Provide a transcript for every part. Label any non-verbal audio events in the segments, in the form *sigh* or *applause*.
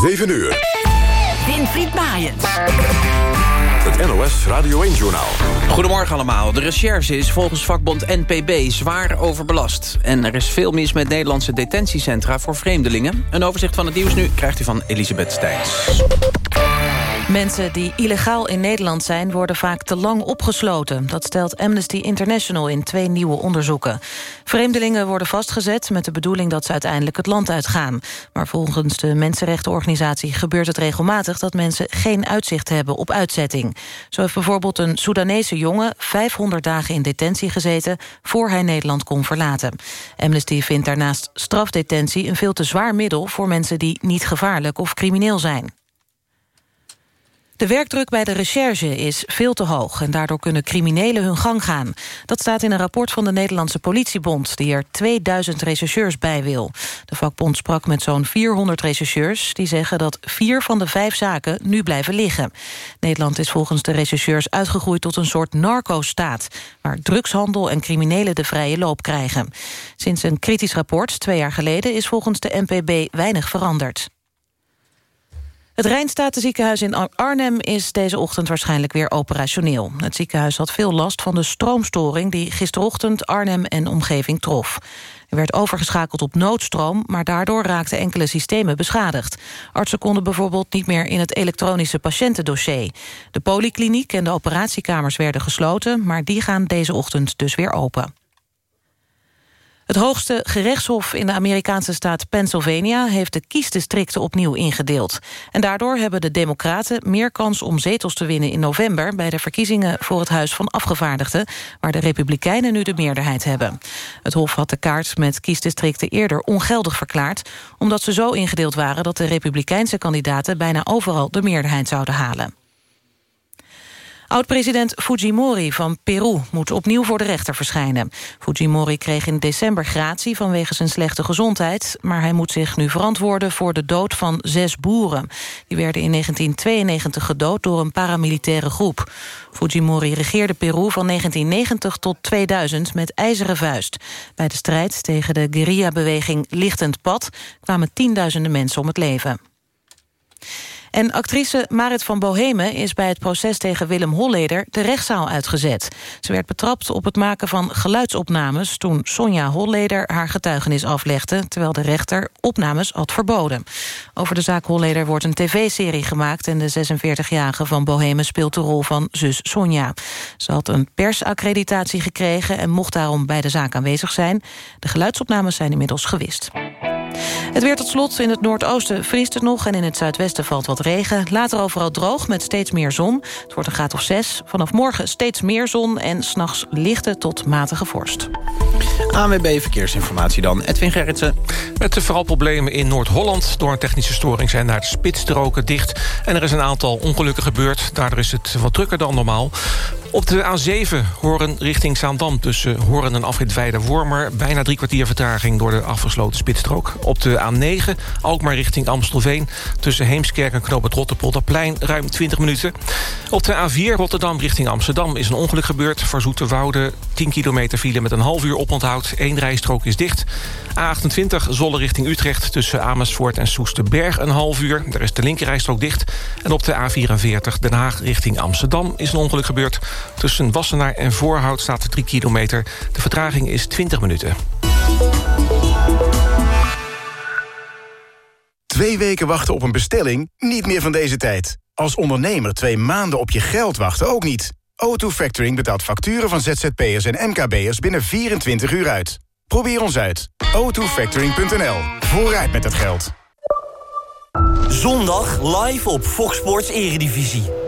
7 uur. Winfried Maaiens. Het NOS Radio 1-journaal. Goedemorgen allemaal. De recherche is volgens vakbond NPB zwaar overbelast. En er is veel mis met Nederlandse detentiecentra voor vreemdelingen. Een overzicht van het nieuws nu krijgt u van Elisabeth Steins. Mensen die illegaal in Nederland zijn... worden vaak te lang opgesloten. Dat stelt Amnesty International in twee nieuwe onderzoeken. Vreemdelingen worden vastgezet met de bedoeling... dat ze uiteindelijk het land uitgaan. Maar volgens de Mensenrechtenorganisatie gebeurt het regelmatig... dat mensen geen uitzicht hebben op uitzetting. Zo heeft bijvoorbeeld een Soedanese jongen... 500 dagen in detentie gezeten voor hij Nederland kon verlaten. Amnesty vindt daarnaast strafdetentie een veel te zwaar middel... voor mensen die niet gevaarlijk of crimineel zijn. De werkdruk bij de recherche is veel te hoog... en daardoor kunnen criminelen hun gang gaan. Dat staat in een rapport van de Nederlandse politiebond... die er 2000 rechercheurs bij wil. De vakbond sprak met zo'n 400 rechercheurs... die zeggen dat vier van de vijf zaken nu blijven liggen. Nederland is volgens de rechercheurs uitgegroeid tot een soort narco-staat... waar drugshandel en criminelen de vrije loop krijgen. Sinds een kritisch rapport twee jaar geleden... is volgens de NPB weinig veranderd. Het Rijnstatenziekenhuis in Arnhem is deze ochtend waarschijnlijk weer operationeel. Het ziekenhuis had veel last van de stroomstoring die gisterochtend Arnhem en omgeving trof. Er werd overgeschakeld op noodstroom, maar daardoor raakten enkele systemen beschadigd. Artsen konden bijvoorbeeld niet meer in het elektronische patiëntendossier. De polykliniek en de operatiekamers werden gesloten, maar die gaan deze ochtend dus weer open. Het hoogste gerechtshof in de Amerikaanse staat Pennsylvania... heeft de kiesdistricten opnieuw ingedeeld. En daardoor hebben de democraten meer kans om zetels te winnen in november... bij de verkiezingen voor het Huis van Afgevaardigden... waar de Republikeinen nu de meerderheid hebben. Het hof had de kaart met kiesdistricten eerder ongeldig verklaard... omdat ze zo ingedeeld waren dat de Republikeinse kandidaten... bijna overal de meerderheid zouden halen. Oud-president Fujimori van Peru moet opnieuw voor de rechter verschijnen. Fujimori kreeg in december gratie vanwege zijn slechte gezondheid... maar hij moet zich nu verantwoorden voor de dood van zes boeren. Die werden in 1992 gedood door een paramilitaire groep. Fujimori regeerde Peru van 1990 tot 2000 met ijzeren vuist. Bij de strijd tegen de guerrilla-beweging Lichtend Pad... kwamen tienduizenden mensen om het leven. En actrice Marit van Bohemen is bij het proces tegen Willem Holleder de rechtszaal uitgezet. Ze werd betrapt op het maken van geluidsopnames toen Sonja Holleder haar getuigenis aflegde, terwijl de rechter opnames had verboden. Over de zaak Holleder wordt een tv-serie gemaakt en de 46-jarige van Bohemen speelt de rol van zus Sonja. Ze had een persaccreditatie gekregen en mocht daarom bij de zaak aanwezig zijn. De geluidsopnames zijn inmiddels gewist. Het weer tot slot. In het noordoosten vriest het nog... en in het zuidwesten valt wat regen. Later overal droog met steeds meer zon. Het wordt een graad of 6. Vanaf morgen steeds meer zon... en s'nachts lichte tot matige vorst. ANWB Verkeersinformatie dan. Edwin Gerritsen. Met de vooral problemen in Noord-Holland. Door een technische storing zijn daar de spitsstroken dicht. En er is een aantal ongelukken gebeurd. Daardoor is het wat drukker dan normaal. Op de A7 Horen richting Zaandam tussen Horen en afrit wormer Bijna drie kwartier vertraging door de afgesloten spitsstrook. Op de A9 Alkmaar richting Amstelveen... tussen Heemskerk en Knoop het Rotterpolderplein ruim 20 minuten. Op de A4 Rotterdam richting Amsterdam is een ongeluk gebeurd. Voor Zoeterwoude 10 kilometer file met een half uur oponthoud. Eén rijstrook is dicht. A28 Zolle richting Utrecht tussen Amersfoort en Soesterberg een half uur. Daar is de linkerrijstrook dicht. En op de A44 Den Haag richting Amsterdam is een ongeluk gebeurd. Tussen Wassenaar en Voorhout staat er 3 kilometer. De vertraging is 20 minuten. Twee weken wachten op een bestelling? Niet meer van deze tijd. Als ondernemer twee maanden op je geld wachten ook niet. O2 Factoring betaalt facturen van ZZP'ers en MKB'ers binnen 24 uur uit. Probeer ons uit. o2factoring.nl. Vooruit met het geld. Zondag live op Fox Sports Eredivisie.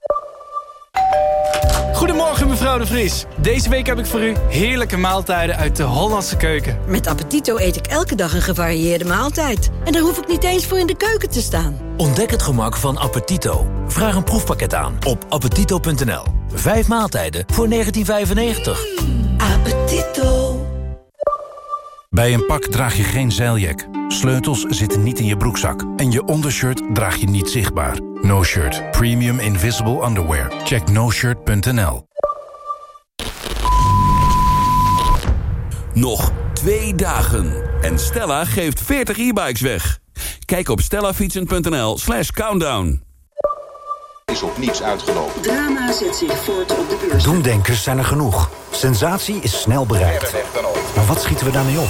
Goedemorgen mevrouw de Vries. Deze week heb ik voor u heerlijke maaltijden uit de Hollandse keuken. Met Appetito eet ik elke dag een gevarieerde maaltijd. En daar hoef ik niet eens voor in de keuken te staan. Ontdek het gemak van Appetito. Vraag een proefpakket aan op appetito.nl. Vijf maaltijden voor 1995. Appetito. Bij een pak draag je geen zeiljak. Sleutels zitten niet in je broekzak. En je ondershirt draag je niet zichtbaar. No Shirt. Premium Invisible Underwear. Check noshirt.nl Nog twee dagen. En Stella geeft 40 e-bikes weg. Kijk op stellafietsen.nl slash countdown. Is op niets uitgelopen. Drama zet zich voort op de beurs. Doemdenkers zijn er genoeg. Sensatie is snel bereikt. Maar wat schieten we daarmee op?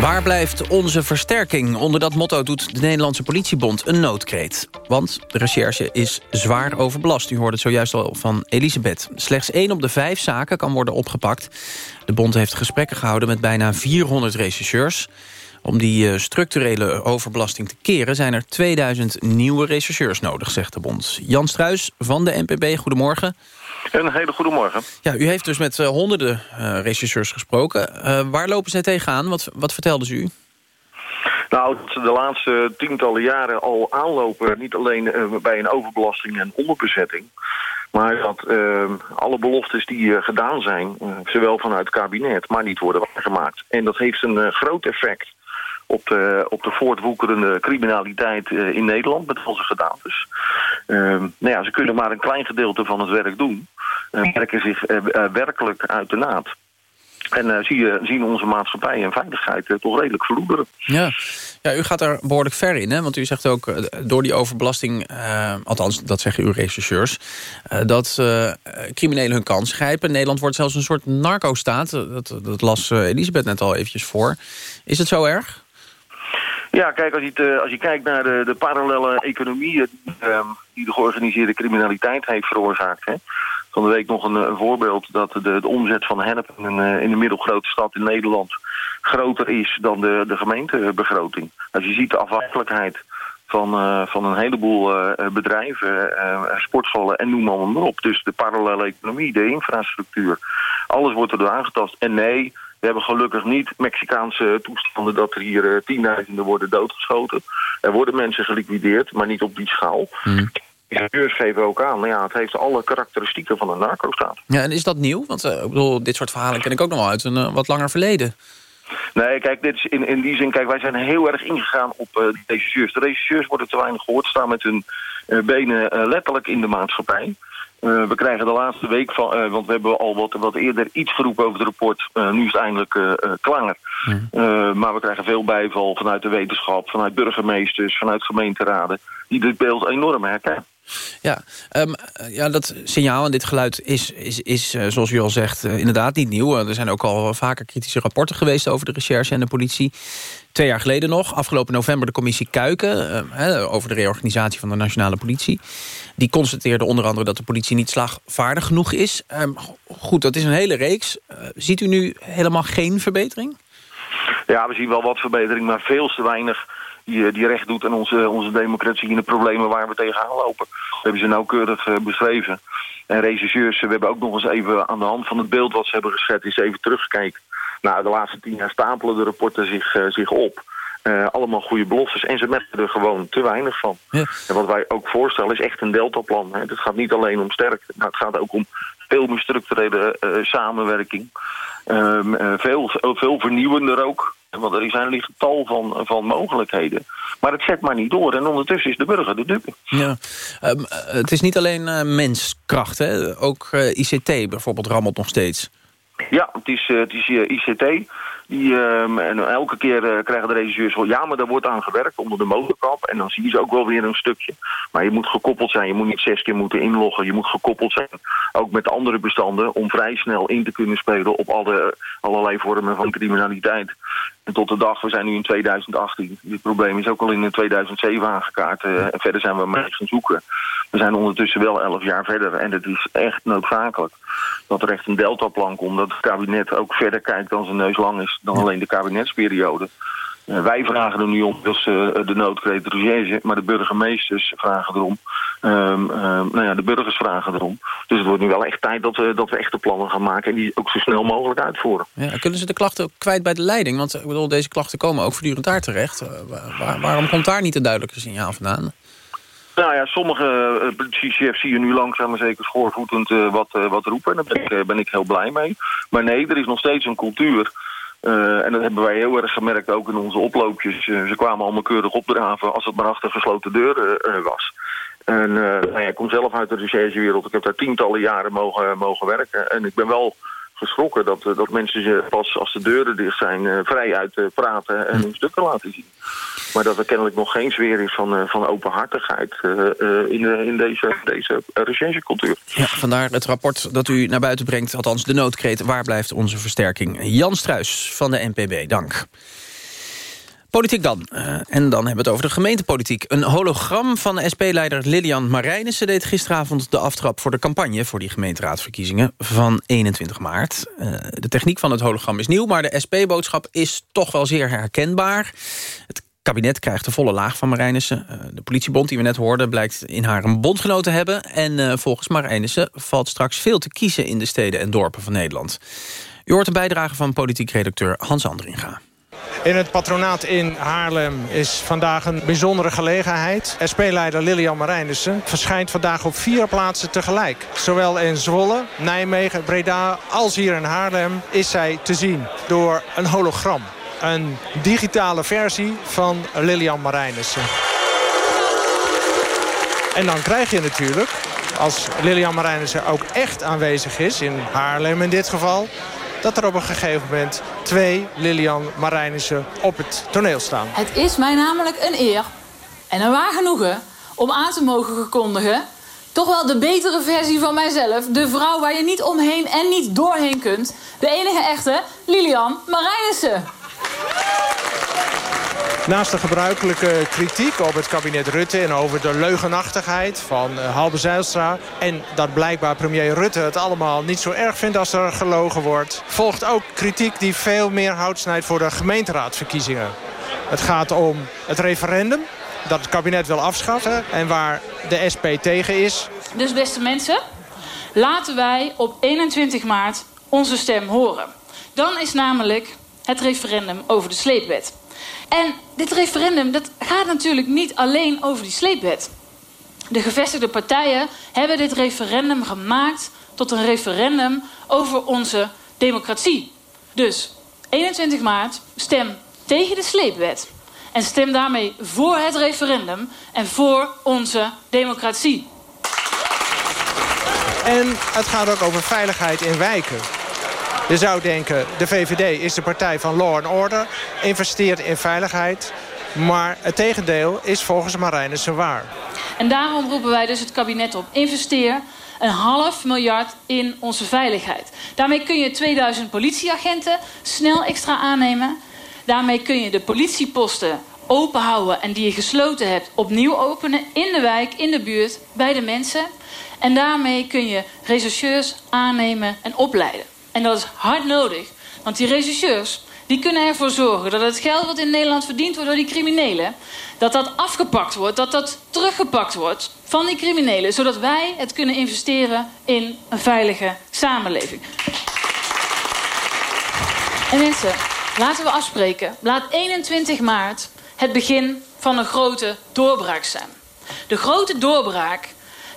Waar blijft onze versterking? Onder dat motto doet de Nederlandse politiebond een noodkreet. Want de recherche is zwaar overbelast. U hoorde het zojuist al van Elisabeth. Slechts één op de vijf zaken kan worden opgepakt. De bond heeft gesprekken gehouden met bijna 400 rechercheurs. Om die eh, structurele overbelasting te keren... zijn er 2000 nieuwe rechercheurs nodig, zegt de bond. Jan Struis van de NPB, goedemorgen. Een hele goede morgen. Ja, u heeft dus met uh, honderden uh, rechercheurs gesproken. Uh, waar lopen zij tegenaan? Wat, wat vertelden ze u? Nou, dat ze de laatste tientallen jaren al aanlopen... niet alleen bij een overbelasting en onderbezetting... maar dat alle beloftes die gedaan zijn... zowel vanuit het kabinet, maar niet worden waargemaakt. En dat heeft een groot effect op de, op de voortwoekerende criminaliteit uh, in Nederland met onze gedaantes. Uh, nou ja, ze kunnen maar een klein gedeelte van het werk doen. Uh, werken zich werkelijk uit de naad. En zie je, zien onze maatschappij en veiligheid toch redelijk verloederen. Ja. ja, u gaat daar behoorlijk ver in. Hè? Want u zegt ook, door die overbelasting... althans, dat zeggen uw rechercheurs... dat criminelen hun kans grijpen. Nederland wordt zelfs een soort narco-staat. Dat, dat las Elisabeth net al eventjes voor. Is het zo erg? Ja, kijk, als je, als je kijkt naar de, de parallele economieën uh, die de georganiseerde criminaliteit heeft veroorzaakt. Hè. Van de week nog een, voorbeeld dat de, de, omzet van hennep in een, in een middelgrote stad in Nederland groter is dan de, de gemeentebegroting. Als je ziet de afhankelijkheid van, uh, van een heleboel bedrijven, uh, sportscholen en noem maar op. Dus de parallele economie, de infrastructuur, alles wordt erdoor aangetast. En nee, we hebben gelukkig niet Mexicaanse toestanden dat er hier uh, tienduizenden worden doodgeschoten. Er worden mensen geliquideerd, maar niet op die schaal. Mm. Ingenieurs geven ook aan, ja, het heeft alle karakteristieken van een narco-staat. Ja, en is dat nieuw? Want uh, ik bedoel, dit soort verhalen ken ik ook nog wel uit een uh, wat langer verleden. Nee, kijk, dit is in, in die zin, kijk, wij zijn heel erg ingegaan op uh, de regisseurs. De regisseurs worden te weinig gehoord, staan met hun benen letterlijk in de maatschappij. Uh, we krijgen de laatste week van, uh, want we hebben al wat, wat eerder iets geroepen over het rapport. Uh, nu is het eindelijk klaar. Mm. maar we krijgen veel bijval vanuit de wetenschap, vanuit burgemeesters, vanuit gemeenteraden. Die dit beeld enorm herkennen. Ja, um, ja, dat signaal en dit geluid is, is, is zoals u al zegt, inderdaad niet nieuw. Er zijn ook al vaker kritische rapporten geweest over de recherche en de politie. Twee jaar geleden nog, afgelopen november de commissie Kuiken... Uh, over de reorganisatie van de nationale politie. Die constateerde onder andere dat de politie niet slagvaardig genoeg is. Uh, goed, dat is een hele reeks. Uh, ziet u nu helemaal geen verbetering? Ja, we zien wel wat verbetering, maar veel te weinig die, die recht doet aan onze, onze democratie... en de problemen waar we tegenaan lopen. We hebben ze nauwkeurig beschreven. En regisseurs, we hebben ook nog eens even aan de hand van het beeld... wat ze hebben geschetst, is even teruggekeken nou, de laatste tien jaar stapelen de rapporten zich, zich op. Uh, allemaal goede beloftes. En ze merken er gewoon te weinig van. Ja. En wat wij ook voorstellen is echt een deltaplan. Het gaat niet alleen om sterk. Maar het gaat ook om veel meer structurele uh, samenwerking. Um, veel, veel vernieuwender ook. Want er zijn ligt tal van, van mogelijkheden. Maar het zet maar niet door. En ondertussen is de burger de dupe. Ja. Um, het is niet alleen menskracht. Hè? Ook ICT bijvoorbeeld rammelt nog steeds. Ja, het is, het is ICT. Die, ehm, en elke keer eh, krijgen de regisseurs wel... ja, maar daar wordt aan gewerkt onder de motorkap. En dan zie je ze ook wel weer een stukje. Maar je moet gekoppeld zijn. Je moet niet zes keer moeten inloggen. Je moet gekoppeld zijn, ook met andere bestanden... om vrij snel in te kunnen spelen op alle, allerlei vormen van criminaliteit. En tot de dag, we zijn nu in 2018. Dit probleem is ook al in 2007 aangekaart. Uh, en verder zijn we mee gaan zoeken. We zijn ondertussen wel elf jaar verder. En het is echt noodzakelijk dat er echt een deltaplan komt. Dat het kabinet ook verder kijkt dan zijn neus lang is. Dan alleen de kabinetsperiode. Uh, wij vragen er nu om, dus uh, de noodkreet recherche, maar de burgemeesters vragen erom. Um, nou ja, de burgers vragen erom. Dus het wordt nu wel echt tijd dat we, dat we echte plannen gaan maken... en die ook zo snel mogelijk uitvoeren. Ja, kunnen ze de klachten ook kwijt bij de leiding? Want ik bedoel, deze klachten komen ook voortdurend daar terecht. Waar, waarom komt daar niet een duidelijke signaal vandaan? Nou ja, sommige uh, politiechefs zie je nu langzaam maar zeker schoorvoetend uh, wat, uh, wat roepen. Daar ben ik, ben ik heel blij mee. Maar nee, er is nog steeds een cultuur uh, en dat hebben wij heel erg gemerkt ook in onze oploopjes. Uh, ze kwamen allemaal keurig opdraven als het maar achter gesloten deuren uh, was. En nou ja, ik kom zelf uit de recherchewereld. Ik heb daar tientallen jaren mogen, mogen werken. En ik ben wel geschrokken dat, dat mensen ze pas als de deuren dicht zijn... vrij uit praten en hun stukken laten zien. Maar dat er kennelijk nog geen sfeer is van, van openhartigheid in, in deze, deze. Ja, vandaar het rapport dat u naar buiten brengt, althans de noodkreet... waar blijft onze versterking? Jan Struis van de NPB, dank. Politiek dan. Uh, en dan hebben we het over de gemeentepolitiek. Een hologram van SP-leider Lilian Marijnissen... deed gisteravond de aftrap voor de campagne... voor die gemeenteraadsverkiezingen van 21 maart. Uh, de techniek van het hologram is nieuw... maar de SP-boodschap is toch wel zeer herkenbaar. Het kabinet krijgt de volle laag van Marijnissen. Uh, de politiebond die we net hoorden blijkt in haar een bondgenoot te hebben. En volgens Marijnissen valt straks veel te kiezen... in de steden en dorpen van Nederland. U hoort een bijdrage van politiek redacteur Hans Andringa. In het patronaat in Haarlem is vandaag een bijzondere gelegenheid. SP-leider Lilian Marijnissen verschijnt vandaag op vier plaatsen tegelijk. Zowel in Zwolle, Nijmegen, Breda als hier in Haarlem is zij te zien door een hologram. Een digitale versie van Lilian Marijnissen. En dan krijg je natuurlijk, als Lilian Marijnissen ook echt aanwezig is... in Haarlem in dit geval dat er op een gegeven moment twee Lilian Marijnissen op het toneel staan. Het is mij namelijk een eer en een waar genoegen om aan te mogen gekondigen... toch wel de betere versie van mijzelf. De vrouw waar je niet omheen en niet doorheen kunt. De enige echte Lilian Marijnissen. Naast de gebruikelijke kritiek op het kabinet Rutte... en over de leugenachtigheid van uh, Halbe Zijlstra... en dat blijkbaar premier Rutte het allemaal niet zo erg vindt als er gelogen wordt... volgt ook kritiek die veel meer hout snijdt voor de gemeenteraadsverkiezingen. Het gaat om het referendum dat het kabinet wil afschaffen... en waar de SP tegen is. Dus beste mensen, laten wij op 21 maart onze stem horen. Dan is namelijk het referendum over de sleepwet... En dit referendum dat gaat natuurlijk niet alleen over die sleepwet. De gevestigde partijen hebben dit referendum gemaakt tot een referendum over onze democratie. Dus 21 maart stem tegen de sleepwet. En stem daarmee voor het referendum en voor onze democratie. En het gaat ook over veiligheid in wijken. Je zou denken, de VVD is de partij van law and order, investeert in veiligheid. Maar het tegendeel is volgens Marijnissen waar. En daarom roepen wij dus het kabinet op. Investeer een half miljard in onze veiligheid. Daarmee kun je 2000 politieagenten snel extra aannemen. Daarmee kun je de politieposten openhouden en die je gesloten hebt opnieuw openen in de wijk, in de buurt, bij de mensen. En daarmee kun je rechercheurs aannemen en opleiden. En dat is hard nodig. Want die regisseurs die kunnen ervoor zorgen dat het geld wat in Nederland verdiend wordt door die criminelen... dat dat afgepakt wordt, dat dat teruggepakt wordt van die criminelen... zodat wij het kunnen investeren in een veilige samenleving. En mensen, laten we afspreken. Laat 21 maart het begin van een grote doorbraak zijn. De grote doorbraak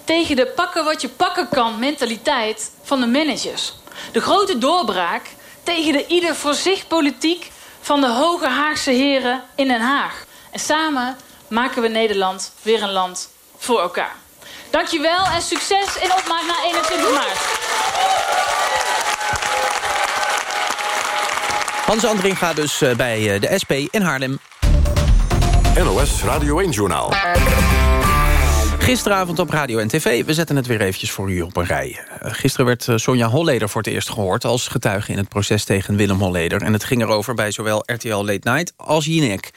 tegen de pakken wat je pakken kan mentaliteit van de managers... De grote doorbraak tegen de ieder voor zich politiek van de hoge Haagse heren in Den Haag. En samen maken we Nederland weer een land voor elkaar. Dankjewel en succes in opmaak naar 21 maart. Hans Andringa dus eh, bij eh, de SP in Haarlem. NOS Radio 1-journaal. Gisteravond op radio en tv. We zetten het weer eventjes voor u op een rij. Eh, Gisteren werd eh, Sonja Holleder voor het eerst gehoord... als getuige in het proces tegen Willem Holleder. En het ging erover bij zowel RTL Late Night als Jinek.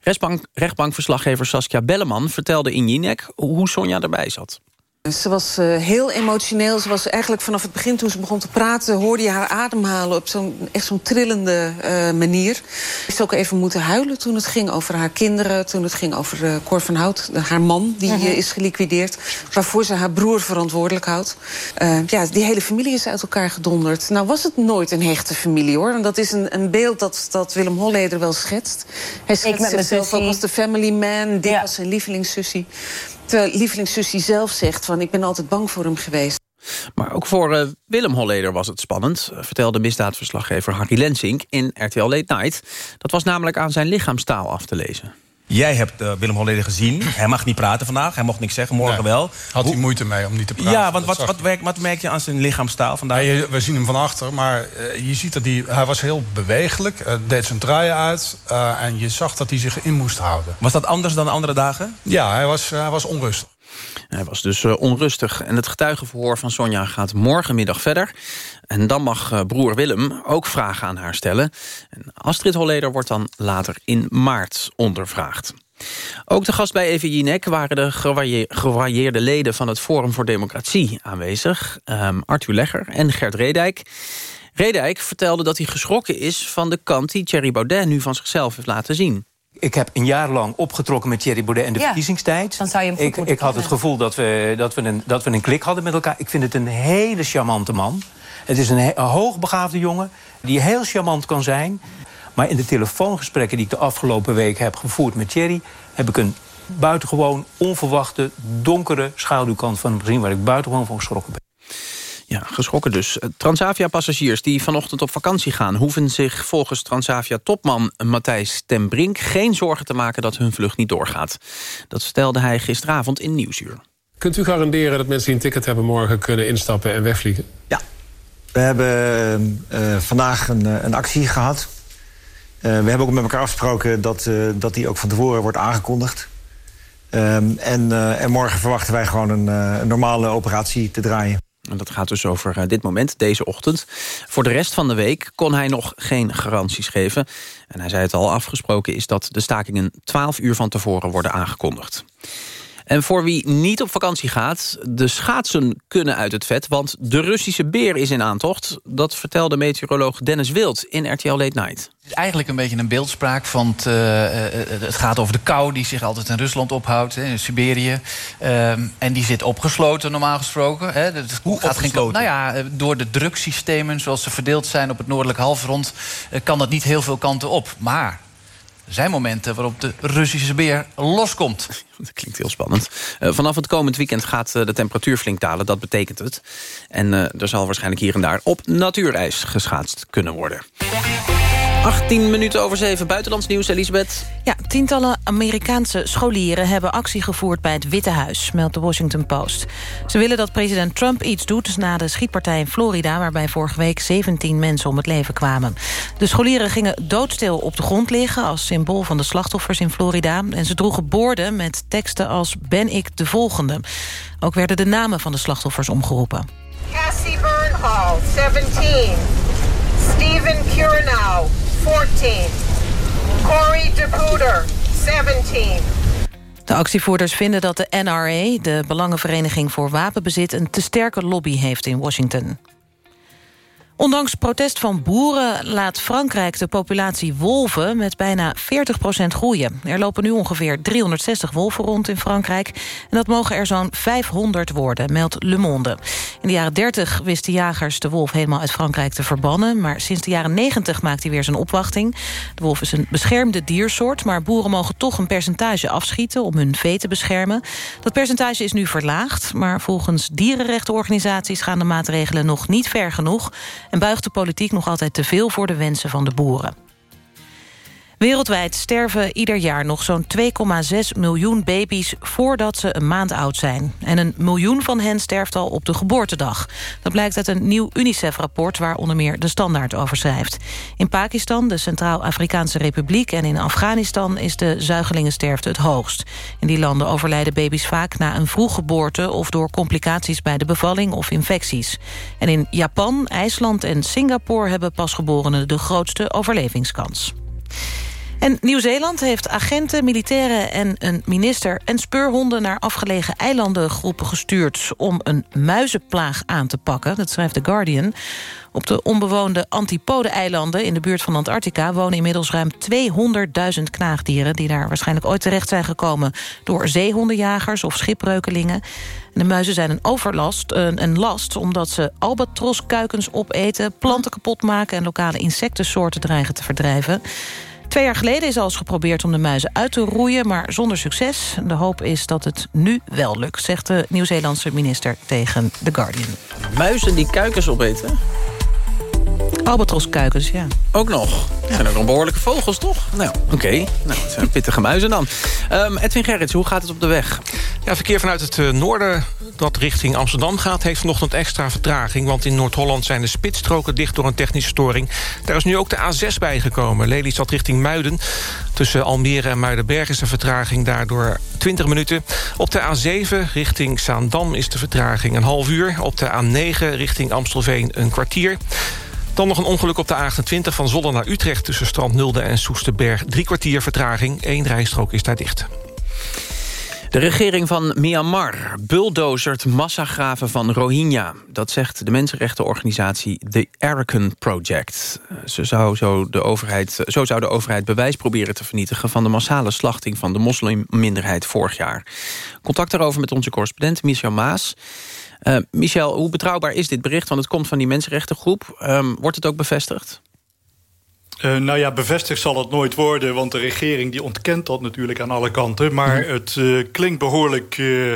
Rechtbank, rechtbankverslaggever Saskia Belleman vertelde in Jinek... hoe Sonja erbij zat. Ze was uh, heel emotioneel. Ze was eigenlijk vanaf het begin toen ze begon te praten... hoorde je haar ademhalen op zo'n echt zo'n trillende uh, manier. Ze heeft ook even moeten huilen toen het ging over haar kinderen... toen het ging over uh, Cor van Hout, haar man, die -huh. is geliquideerd... waarvoor ze haar broer verantwoordelijk houdt. ja, die hele familie is uit elkaar gedonderd. Nou was het nooit een hechte familie, hoor. En dat is een, een beeld dat, dat Willem Holleder wel schetst. Hij schetst zichzelf ook als de family man. Dit ja. was zijn lievelingssussie. Terwijl lievelingssussie zelf zegt van ik ben altijd bang voor hem geweest. Maar ook voor uh, Willem Holleder was het spannend... Uh, vertelde misdaadverslaggever Harry Lensink in RTL Late Night. Dat was namelijk aan zijn lichaamstaal af te lezen. Jij hebt uh, Willem Holleder gezien. Hij mag niet praten vandaag. Hij mocht niks zeggen. Morgen nee. wel. Had hij moeite mee om niet te praten. Ja, want wat, wat, merk je aan zijn lichaamstaal vandaag? We zien hem van achter. Maar uh, je ziet dat hij... Hij was heel bewegelijk. Uh, deed zijn truien uit. En je zag dat hij zich in moest houden. Was dat anders dan andere dagen? Ja, hij was, hij was onrustig. Hij was dus uh, onrustig. En het getuigenverhoor van Sonja gaat morgenmiddag verder. En dan mag uh, broer Willem ook vragen aan haar stellen. En Astrid Holleder wordt dan later in maart ondervraagd. Ook de gast bij Jinek waren de gevarieerde leden... van het Forum voor Democratie aanwezig. Um, Arthur Legger en Gert Redijk. Redijk vertelde dat hij geschrokken is van de kant... die Thierry Baudet nu van zichzelf heeft laten zien. Ik heb een jaar lang opgetrokken met Thierry Baudet in de ja, verkiezingstijd. Dan zou je hem ik, ik had het gevoel dat we, dat, we een, dat we een klik hadden met elkaar. Ik vind het een hele charmante man. Het is een, een hoogbegaafde jongen die heel charmant kan zijn. Maar in de telefoongesprekken die ik de afgelopen week heb gevoerd met Thierry... heb ik een buitengewoon onverwachte, donkere schaduwkant van hem gezien... waar ik buitengewoon van geschrokken ben. Ja, geschrokken dus. Transavia-passagiers die vanochtend op vakantie gaan... hoeven zich volgens Transavia-topman Matthijs ten Brink... geen zorgen te maken dat hun vlucht niet doorgaat. Dat stelde hij gisteravond in Nieuwsuur. Kunt u garanderen dat mensen die een ticket hebben morgen... kunnen instappen en wegvliegen? Ja. We hebben uh, vandaag een, een, actie gehad. Uh, we hebben ook met elkaar afgesproken dat, uh, dat die ook van tevoren wordt aangekondigd. Um, en, en, morgen verwachten wij gewoon een, een normale operatie te draaien. En dat gaat dus over uh, dit moment, deze ochtend. Voor de rest van de week kon hij nog geen garanties geven. En hij zei het al, afgesproken is dat de stakingen 12 uur van tevoren worden aangekondigd. En voor wie niet op vakantie gaat, de schaatsen kunnen uit het vet... want de Russische beer is in aantocht. Dat vertelde meteoroloog Dennis Wild in RTL Late Night. Het is eigenlijk een beetje een beeldspraak, want uh, het gaat over de kou... die zich altijd in Rusland ophoudt, hè, in Siberië. Uh, en die zit opgesloten, normaal gesproken. Hè. Het Hoe gaat geen, nou ja, door de druksystemen zoals ze verdeeld zijn op het noordelijk halfrond... kan dat niet heel veel kanten op. Maar zijn momenten waarop de Russische beer loskomt. *laughs* Dat klinkt heel spannend. Uh, vanaf het komend weekend gaat uh, de temperatuur flink dalen. Dat betekent het. En uh, er zal waarschijnlijk hier en daar op natuurijs geschaatst kunnen worden. 18 minuten over 7, buitenlands nieuws, Elisabeth. Ja, tientallen Amerikaanse scholieren hebben actie gevoerd bij het Witte Huis, meldt de Washington Post. Ze willen dat president Trump iets doet na de schietpartij in Florida, waarbij vorige week 17 mensen om het leven kwamen. De scholieren gingen doodstil op de grond liggen als symbool van de slachtoffers in Florida. En ze droegen borden met teksten als ben ik de volgende. Ook werden de namen van de slachtoffers omgeroepen. Cassie Bernhal, 17. Stephen Curnow, 14. Corey DePooter, 17. De actievoerders vinden dat de NRA, de Belangenvereniging voor Wapenbezit... een te sterke lobby heeft in Washington. Ondanks protest van boeren laat Frankrijk de populatie wolven met bijna 40% groeien. Er lopen nu ongeveer 360 wolven rond in Frankrijk. En dat mogen er zo'n 500 worden, meldt Le Monde. In de jaren 30 wisten jagers de wolf helemaal uit Frankrijk te verbannen. Maar sinds de jaren 90 maakt hij weer zijn opwachting. De wolf is een beschermde diersoort, maar boeren mogen toch een percentage afschieten om hun vee te beschermen. Dat percentage is nu verlaagd, maar volgens dierenrechtenorganisaties gaan de maatregelen nog niet ver genoeg en buigt de politiek nog altijd te veel voor de wensen van de boeren. Wereldwijd sterven ieder jaar nog zo'n 2,6 miljoen baby's... voordat ze een maand oud zijn. En een miljoen van hen sterft al op de geboortedag. Dat blijkt uit een nieuw UNICEF-rapport... waar onder meer de standaard over schrijft. In Pakistan, de Centraal-Afrikaanse Republiek... en in Afghanistan is de zuigelingensterfte het hoogst. In die landen overlijden baby's vaak na een vroeggeboorte... of door complicaties bij de bevalling of infecties. En in Japan, IJsland en Singapore... hebben pasgeborenen de grootste overlevingskans. En Nieuw-Zeeland heeft agenten, militairen en een minister... en speurhonden naar afgelegen eilandengroepen gestuurd... om een muizenplaag aan te pakken, dat schrijft The Guardian. Op de onbewoonde Antipode-eilanden in de buurt van Antarctica... wonen inmiddels ruim 200.000 knaagdieren... die daar waarschijnlijk ooit terecht zijn gekomen... door zeehondenjagers of schipbreukelingen. de muizen zijn een overlast, een, een last... omdat ze albatroskuikens opeten, planten kapot maken... en lokale insectensoorten dreigen te verdrijven. Twee jaar geleden is al eens geprobeerd om de muizen uit te roeien... maar zonder succes. De hoop is dat het nu wel lukt, zegt de Nieuw-Zeelandse minister tegen The Guardian. Muizen die kuikens opeten? Albatroskuikens, ja. Ook nog. Ja. Zijn ook nog behoorlijke vogels, toch? Nou, oké. Nou, het zijn pittige muizen dan. Um, Edwin Gerrits, hoe gaat het op de weg? Ja, verkeer vanuit het uh, noorden dat richting Amsterdam gaat... heeft vanochtend extra vertraging. Want in Noord-Holland zijn de spitsstroken dicht door een technische storing. Daar is nu ook de A6 bijgekomen. Lelystad richting Muiden. Tussen Almere en Muidenberg is de vertraging daardoor 20 minuten. Op de A7 richting Zaandam is de vertraging een half uur. Op de A9 richting Amstelveen een kwartier. Dan nog een ongeluk op de A28 van Zolder naar Utrecht... tussen Strand Nulde en Soesterberg. Drie kwartier vertraging, één rijstrook is daar dicht. De regering van Myanmar bulldozert massagraven van Rohingya. Dat zegt de mensenrechtenorganisatie The Arakan Project. Ze zou zo, de overheid, zo zou de overheid bewijs proberen te vernietigen... van de massale slachting van de moslimminderheid vorig jaar. Contact daarover met onze correspondent Michel Maas. Uh, Michel, hoe betrouwbaar is dit bericht? Want het komt van die mensenrechtengroep. Um, wordt het ook bevestigd? Uh, nou ja, bevestigd zal het nooit worden, want de regering die ontkent dat natuurlijk aan alle kanten. Maar het uh, klinkt behoorlijk uh,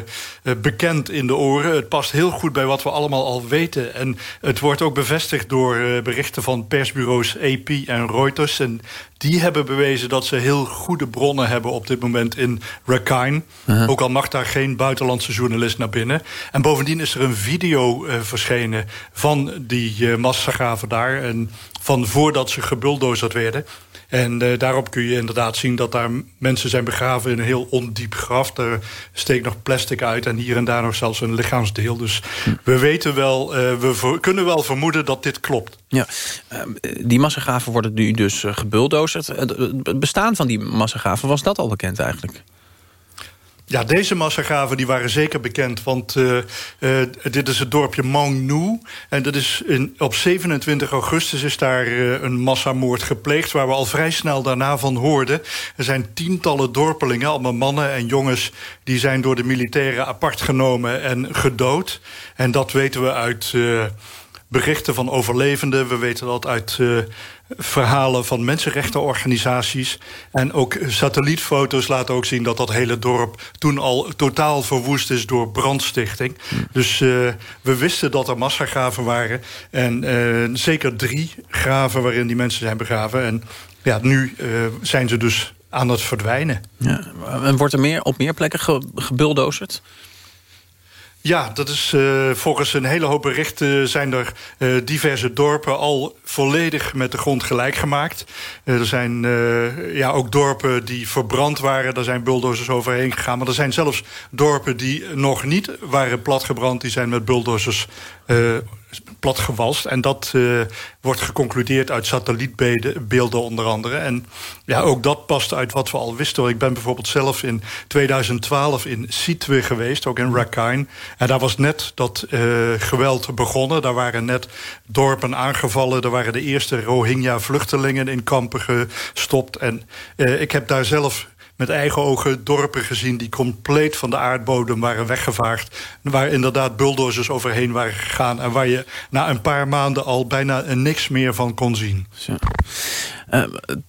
bekend in de oren. Het past heel goed bij wat we allemaal al weten. En het wordt ook bevestigd door berichten van persbureaus AP en Reuters. En die hebben bewezen dat ze heel goede bronnen hebben op dit moment in Rakhine. -huh. Ook al mag daar geen buitenlandse journalist naar binnen. En bovendien is er een video verschenen van die massagraven daar. En van voordat ze gebuldozerd werden. En uh, daarop kun je inderdaad zien dat daar mensen zijn begraven in een heel ondiep graf. Er steekt nog plastic uit en hier en daar nog zelfs een lichaamsdeel. Dus we weten wel, uh, we kunnen wel vermoeden dat dit klopt. Ja, uh, die massagraven worden nu dus gebuldozerd. Het bestaan van die massagraven, was dat al bekend eigenlijk? Ja, deze massagraven die waren zeker bekend. Want uh, uh, dit is het dorpje Mang Nu. En dat is in, op 27 augustus is daar uh, een massamoord gepleegd... waar we al vrij snel daarna van hoorden. Er zijn tientallen dorpelingen, allemaal mannen en jongens... die zijn door de militairen apart genomen en gedood. En dat weten we uit berichten van overlevenden. We weten dat uit uh, verhalen van mensenrechtenorganisaties. En ook satellietfoto's laten ook zien dat dat hele dorp... toen al totaal verwoest is door brandstichting. Dus uh, we wisten dat er massagraven waren. En uh, zeker drie graven waarin die mensen zijn begraven. En ja, nu zijn ze dus aan het verdwijnen. Ja, en wordt er meer, op meer plekken ge gebuldozerd? Ja, dat is uh, volgens een hele hoop berichten zijn er uh, diverse dorpen al volledig met de grond gelijk gemaakt. Uh, er zijn ja, ook dorpen die verbrand waren, daar zijn bulldozers overheen gegaan. Maar er zijn zelfs dorpen die nog niet waren platgebrand, die zijn met bulldozers platgewalst. En dat uh, wordt geconcludeerd uit satellietbeelden onder andere. En ja, ook dat past uit wat we al wisten. Ik ben bijvoorbeeld zelf in 2012 in Sitwe geweest, ook in Rakhine. En daar was net dat uh, geweld begonnen. Daar waren net dorpen aangevallen. Er waren de eerste Rohingya-vluchtelingen in kampen gestopt. En ik heb daar zelf met eigen ogen dorpen gezien... die compleet van de aardbodem waren weggevaagd. Waar inderdaad bulldozers overheen waren gegaan... en waar je na een paar maanden al bijna niks meer van kon zien. Uh,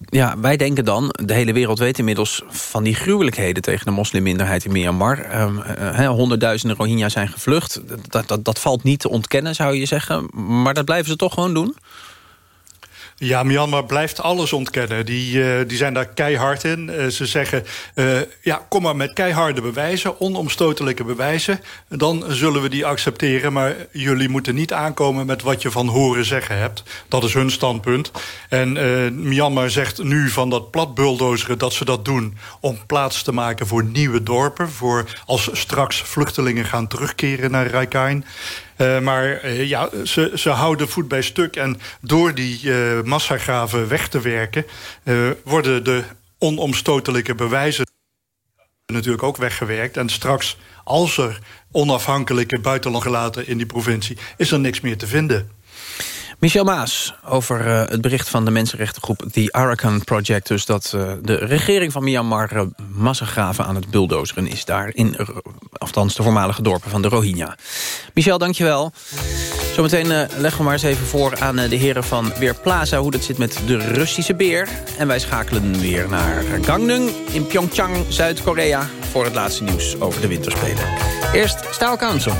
ja, wij denken dan, de hele wereld weet inmiddels... van die gruwelijkheden tegen de moslimminderheid in Myanmar. Uh, honderdduizenden Rohingya zijn gevlucht. Dat, dat, dat valt niet te ontkennen, zou je zeggen. Maar dat blijven ze toch gewoon doen? Ja, Myanmar blijft alles ontkennen. Die, uh, die zijn daar keihard in. Uh, ze zeggen, uh, ja, kom maar met keiharde bewijzen, onomstotelijke bewijzen. Dan zullen we die accepteren, maar jullie moeten niet aankomen... met wat je van horen zeggen hebt. Dat is hun standpunt. En Myanmar zegt nu van dat platbulldozeren dat ze dat doen... om plaats te maken voor nieuwe dorpen. Voor als straks vluchtelingen gaan terugkeren naar Rakhine. Uh, maar uh, ja, ze, ze houden voet bij stuk. En door die uh, massagraven weg te werken... worden de onomstotelijke bewijzen natuurlijk ook weggewerkt. En straks, als er onafhankelijke buitenland gelaten in die provincie... is er niks meer te vinden. Michel Maas over uh, het bericht van de mensenrechtengroep The Arakan Project... dus dat uh, de regering van Myanmar uh, massagraven aan het bulldozeren is daar... in, althans de voormalige dorpen van de Rohingya. Michel, dankjewel. Zometeen leggen we maar eens even voor aan de heren van Weerplaza... hoe dat zit met de Russische beer. En wij schakelen weer naar Gangneung in Pyeongchang, Zuid-Korea... voor het laatste nieuws over de winterspelen. Eerst Staal Council.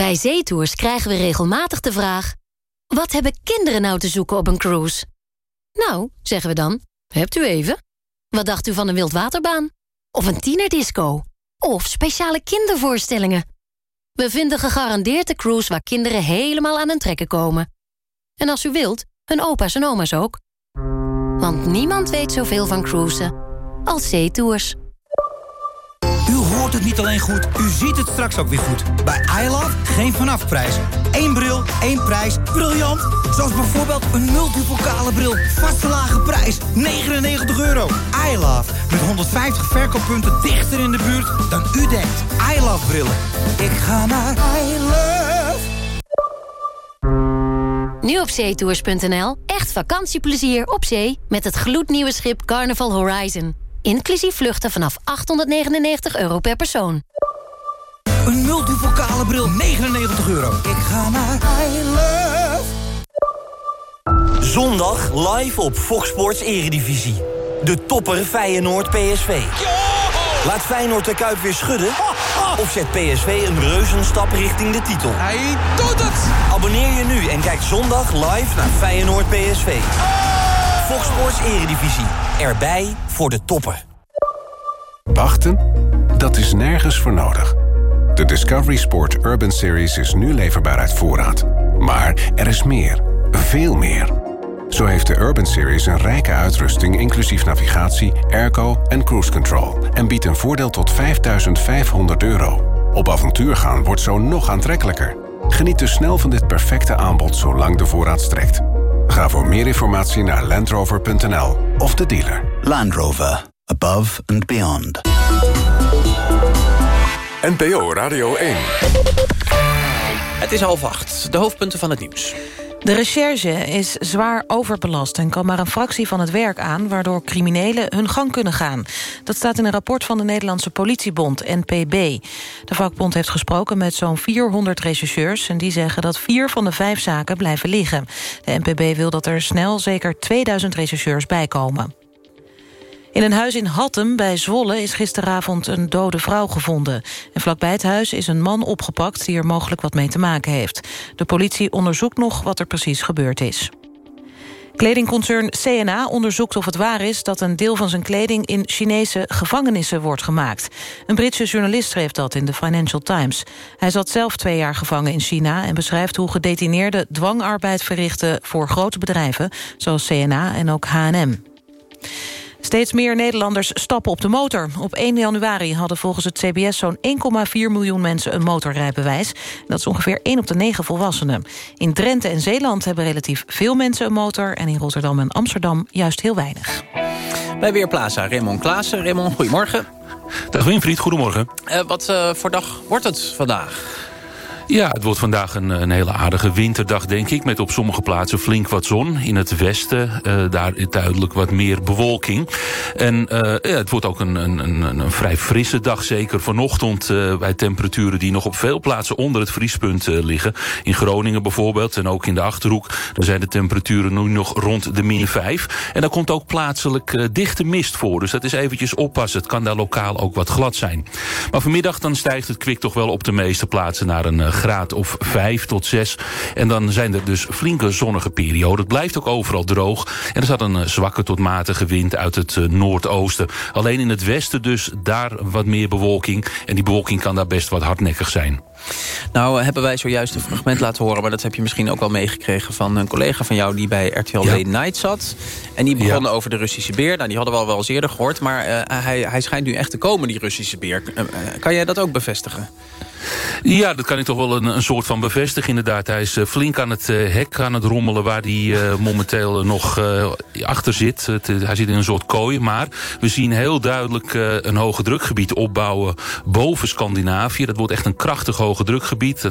Bij zeetours krijgen we regelmatig de vraag... wat hebben kinderen nou te zoeken op een cruise? Nou, zeggen we dan, hebt u even? Wat dacht u van een wildwaterbaan? Of een tienerdisco? Of speciale kindervoorstellingen? We vinden gegarandeerd de cruise waar kinderen helemaal aan hun trekken komen. En als u wilt, hun opa's en oma's ook. Want niemand weet zoveel van cruisen als zeetours hoort het niet alleen goed, u ziet het straks ook weer goed. Bij iLove geen vanafprijs. Eén bril, één prijs. Briljant! Zoals bijvoorbeeld een multipokale bril. Vaste lage prijs, 99 euro. iLove, met 150 verkooppunten dichter in de buurt dan u denkt. iLove brillen. Ik ga naar iLove. Nu op zeetours.nl. Echt vakantieplezier op zee met het gloednieuwe schip Carnival Horizon. Inclusief vluchten vanaf 899 euro per persoon. Een multivocale bril, 99 euro. Ik ga naar I Love. Zondag live op Fox Sports Eredivisie. De topper Feyenoord PSV. Laat Feyenoord de Kuip weer schudden? Of zet PSV een reuzenstap richting de titel? Hij doet het! Abonneer je nu en kijk zondag live naar Feyenoord PSV. Fox Sports Eredivisie. Erbij voor de toppen. Wachten? Dat is nergens voor nodig. De Discovery Sport Urban Series is nu leverbaar uit voorraad. Maar er is meer. Veel meer. Zo heeft de Urban Series een rijke uitrusting... inclusief navigatie, airco en cruise control... en biedt een voordeel tot 5500 euro. Op avontuur gaan wordt zo nog aantrekkelijker. Geniet dus snel van dit perfecte aanbod zolang de voorraad strekt. Ga voor meer informatie naar landrover.nl of de dealer. Land Rover. Above and beyond. NPO Radio 1. Het is half acht. De hoofdpunten van het nieuws. De recherche is zwaar overbelast en kan maar een fractie van het werk aan... waardoor criminelen hun gang kunnen gaan. Dat staat in een rapport van de Nederlandse politiebond, NPB. De vakbond heeft gesproken met zo'n 400 rechercheurs... en die zeggen dat vier van de vijf zaken blijven liggen. De NPB wil dat er snel zeker 2000 rechercheurs bijkomen. In een huis in Hattem bij Zwolle is gisteravond een dode vrouw gevonden. En vlakbij het huis is een man opgepakt die er mogelijk wat mee te maken heeft. De politie onderzoekt nog wat er precies gebeurd is. Kledingconcern CNA onderzoekt of het waar is dat een deel van zijn kleding in Chinese gevangenissen wordt gemaakt. Een Britse journalist schreef dat in de Financial Times. Hij zat zelf twee jaar gevangen in China en beschrijft hoe gedetineerden dwangarbeid verrichten voor grote bedrijven zoals CNA en ook H&M. Steeds meer Nederlanders stappen op de motor. Op 1 januari hadden volgens het CBS zo'n 1,4 miljoen mensen een motorrijbewijs. Dat is ongeveer 1 op de 9 volwassenen. In Drenthe en Zeeland hebben relatief veel mensen een motor... en in Rotterdam en Amsterdam juist heel weinig. Bij Weerplaza, Raymond Klaassen. Raymond, goedemorgen. Dag Winfried, goedemorgen. Uh, wat uh, voor dag wordt het vandaag? Ja, het wordt vandaag een, een hele aardige winterdag, denk ik. Met op sommige plaatsen flink wat zon. In het westen, uh, daar duidelijk wat meer bewolking. En uh, ja, het wordt ook een, een, een, vrij frisse dag, zeker vanochtend... Uh, bij temperaturen die nog op veel plaatsen onder het vriespunt liggen. In Groningen bijvoorbeeld, en ook in de Achterhoek... daar zijn de temperaturen nu nog rond de min 5. En daar komt ook plaatselijk dichte mist voor. Dus dat is eventjes oppassen. Het kan daar lokaal ook wat glad zijn. Maar vanmiddag dan stijgt het kwik toch wel op de meeste plaatsen... naar een graad of 5 tot 6. En dan zijn er dus flinke zonnige perioden. Het blijft ook overal droog. En er staat een zwakke tot matige wind uit het noordoosten. Alleen in het westen dus daar wat meer bewolking. En die bewolking kan daar best wat hardnekkig zijn. Nou hebben wij zojuist een fragment laten horen... maar dat heb je misschien ook wel meegekregen van een collega van jou... die bij RTL ja. Late Night zat. En die begon ja. over de Russische beer. Nou, die hadden we al wel eens eerder gehoord. Maar uh, hij, hij schijnt nu echt te komen, die Russische beer. Uh, kan jij dat ook bevestigen? Ja, dat kan ik toch wel een, een soort van bevestigen inderdaad. Hij is uh, flink aan het uh, hek aan het rommelen waar hij uh, momenteel nog achter zit. Het, hij zit in een soort kooi, maar we zien heel duidelijk een hoge drukgebied opbouwen boven Scandinavië. Dat wordt echt een krachtig hoge drukgebied.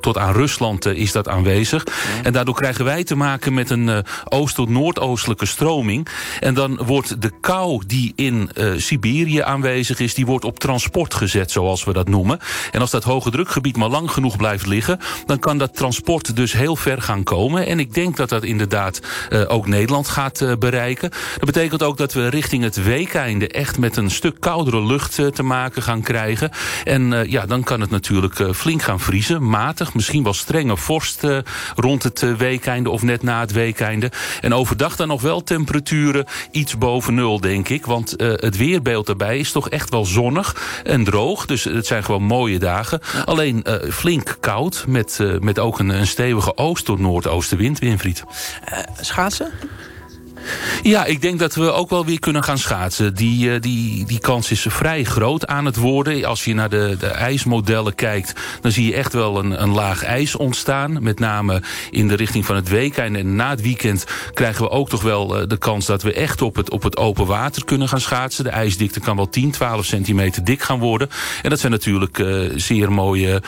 Tot aan Rusland is dat aanwezig. Ja. En daardoor krijgen wij te maken met een oost- tot noordoostelijke stroming. En dan wordt de kou die in Siberië aanwezig is, die wordt op transport gezet, zoals we dat noemen. En als dat hoge drukgebied maar lang genoeg blijft liggen... dan kan dat transport dus heel ver gaan komen. En ik denk dat dat inderdaad uh, ook Nederland gaat uh, bereiken. Dat betekent ook dat we richting het weekeinde... echt met een stuk koudere lucht uh, te maken gaan krijgen. En ja, dan kan het natuurlijk flink gaan vriezen. Matig, misschien wel strenge vorst rond het weekeinde... of net na het weekeinde. En overdag dan nog wel temperaturen iets boven nul, denk ik. Want het weerbeeld daarbij is toch echt wel zonnig en droog. Dus het zijn gewoon mooie dagen. Alleen uh, flink koud, met, uh, met ook een, een stevige oost- tot noordoostenwind, Winfried. Uh, schaatsen? Ja, ik denk dat we ook wel weer kunnen gaan schaatsen. Die, uh, die, die kans is vrij groot aan het worden. Als je naar de, de ijsmodellen kijkt... dan zie je echt wel een, een laag ijs ontstaan. Met name in de richting van het WK. En na het weekend krijgen we ook toch wel uh, de kans... dat we echt op het, op het open water kunnen gaan schaatsen. De ijsdikte kan wel 10, 12 centimeter dik gaan worden. En dat zijn natuurlijk uh, zeer mooie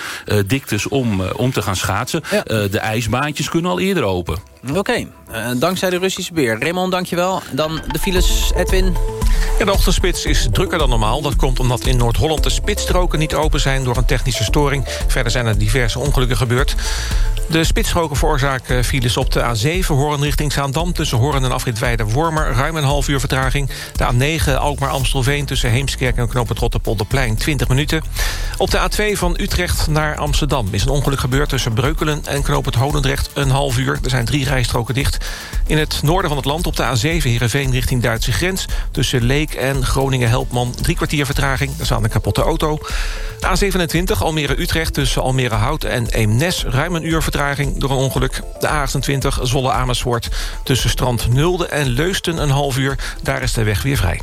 diktes om, om te gaan schaatsen. Ja. de ijsbaantjes kunnen al eerder open. Oké, uh, dankzij de Russische beer. Raymond, dankjewel. Dan de files, Edwin. Ja, de ochtendspits is drukker dan normaal. Dat komt omdat in Noord-Holland de spitsstroken niet open zijn... door een technische storing. Verder zijn er diverse ongelukken gebeurd. De spitsstroken veroorzaken files op de A7... Horen richting Zaandam tussen Horen en Afritweide Wormer... ruim een half uur vertraging. De A9 Alkmaar-Amstelveen tussen Heemskerk en Knoop het Rotterpolderplein 20 minuten. Op de A2 van Utrecht naar Amsterdam is een ongeluk gebeurd... tussen Breukelen en Knoop het Holendrecht een half uur. Er zijn drie rijstroken dicht. In het noorden van het land op de A7 Heerenveen richting Duitse grens... tussen Leek en Groningen-Helpman drie kwartier vertraging. Daar staat een kapotte auto. A27 Almere-Utrecht tussen Almere-Hout en Eemnes... ruim een uur vertraging door een ongeluk. De A28 Zwolle-Amersfoort tussen Strand Nulde en Leusten een half uur. Daar is de weg weer vrij.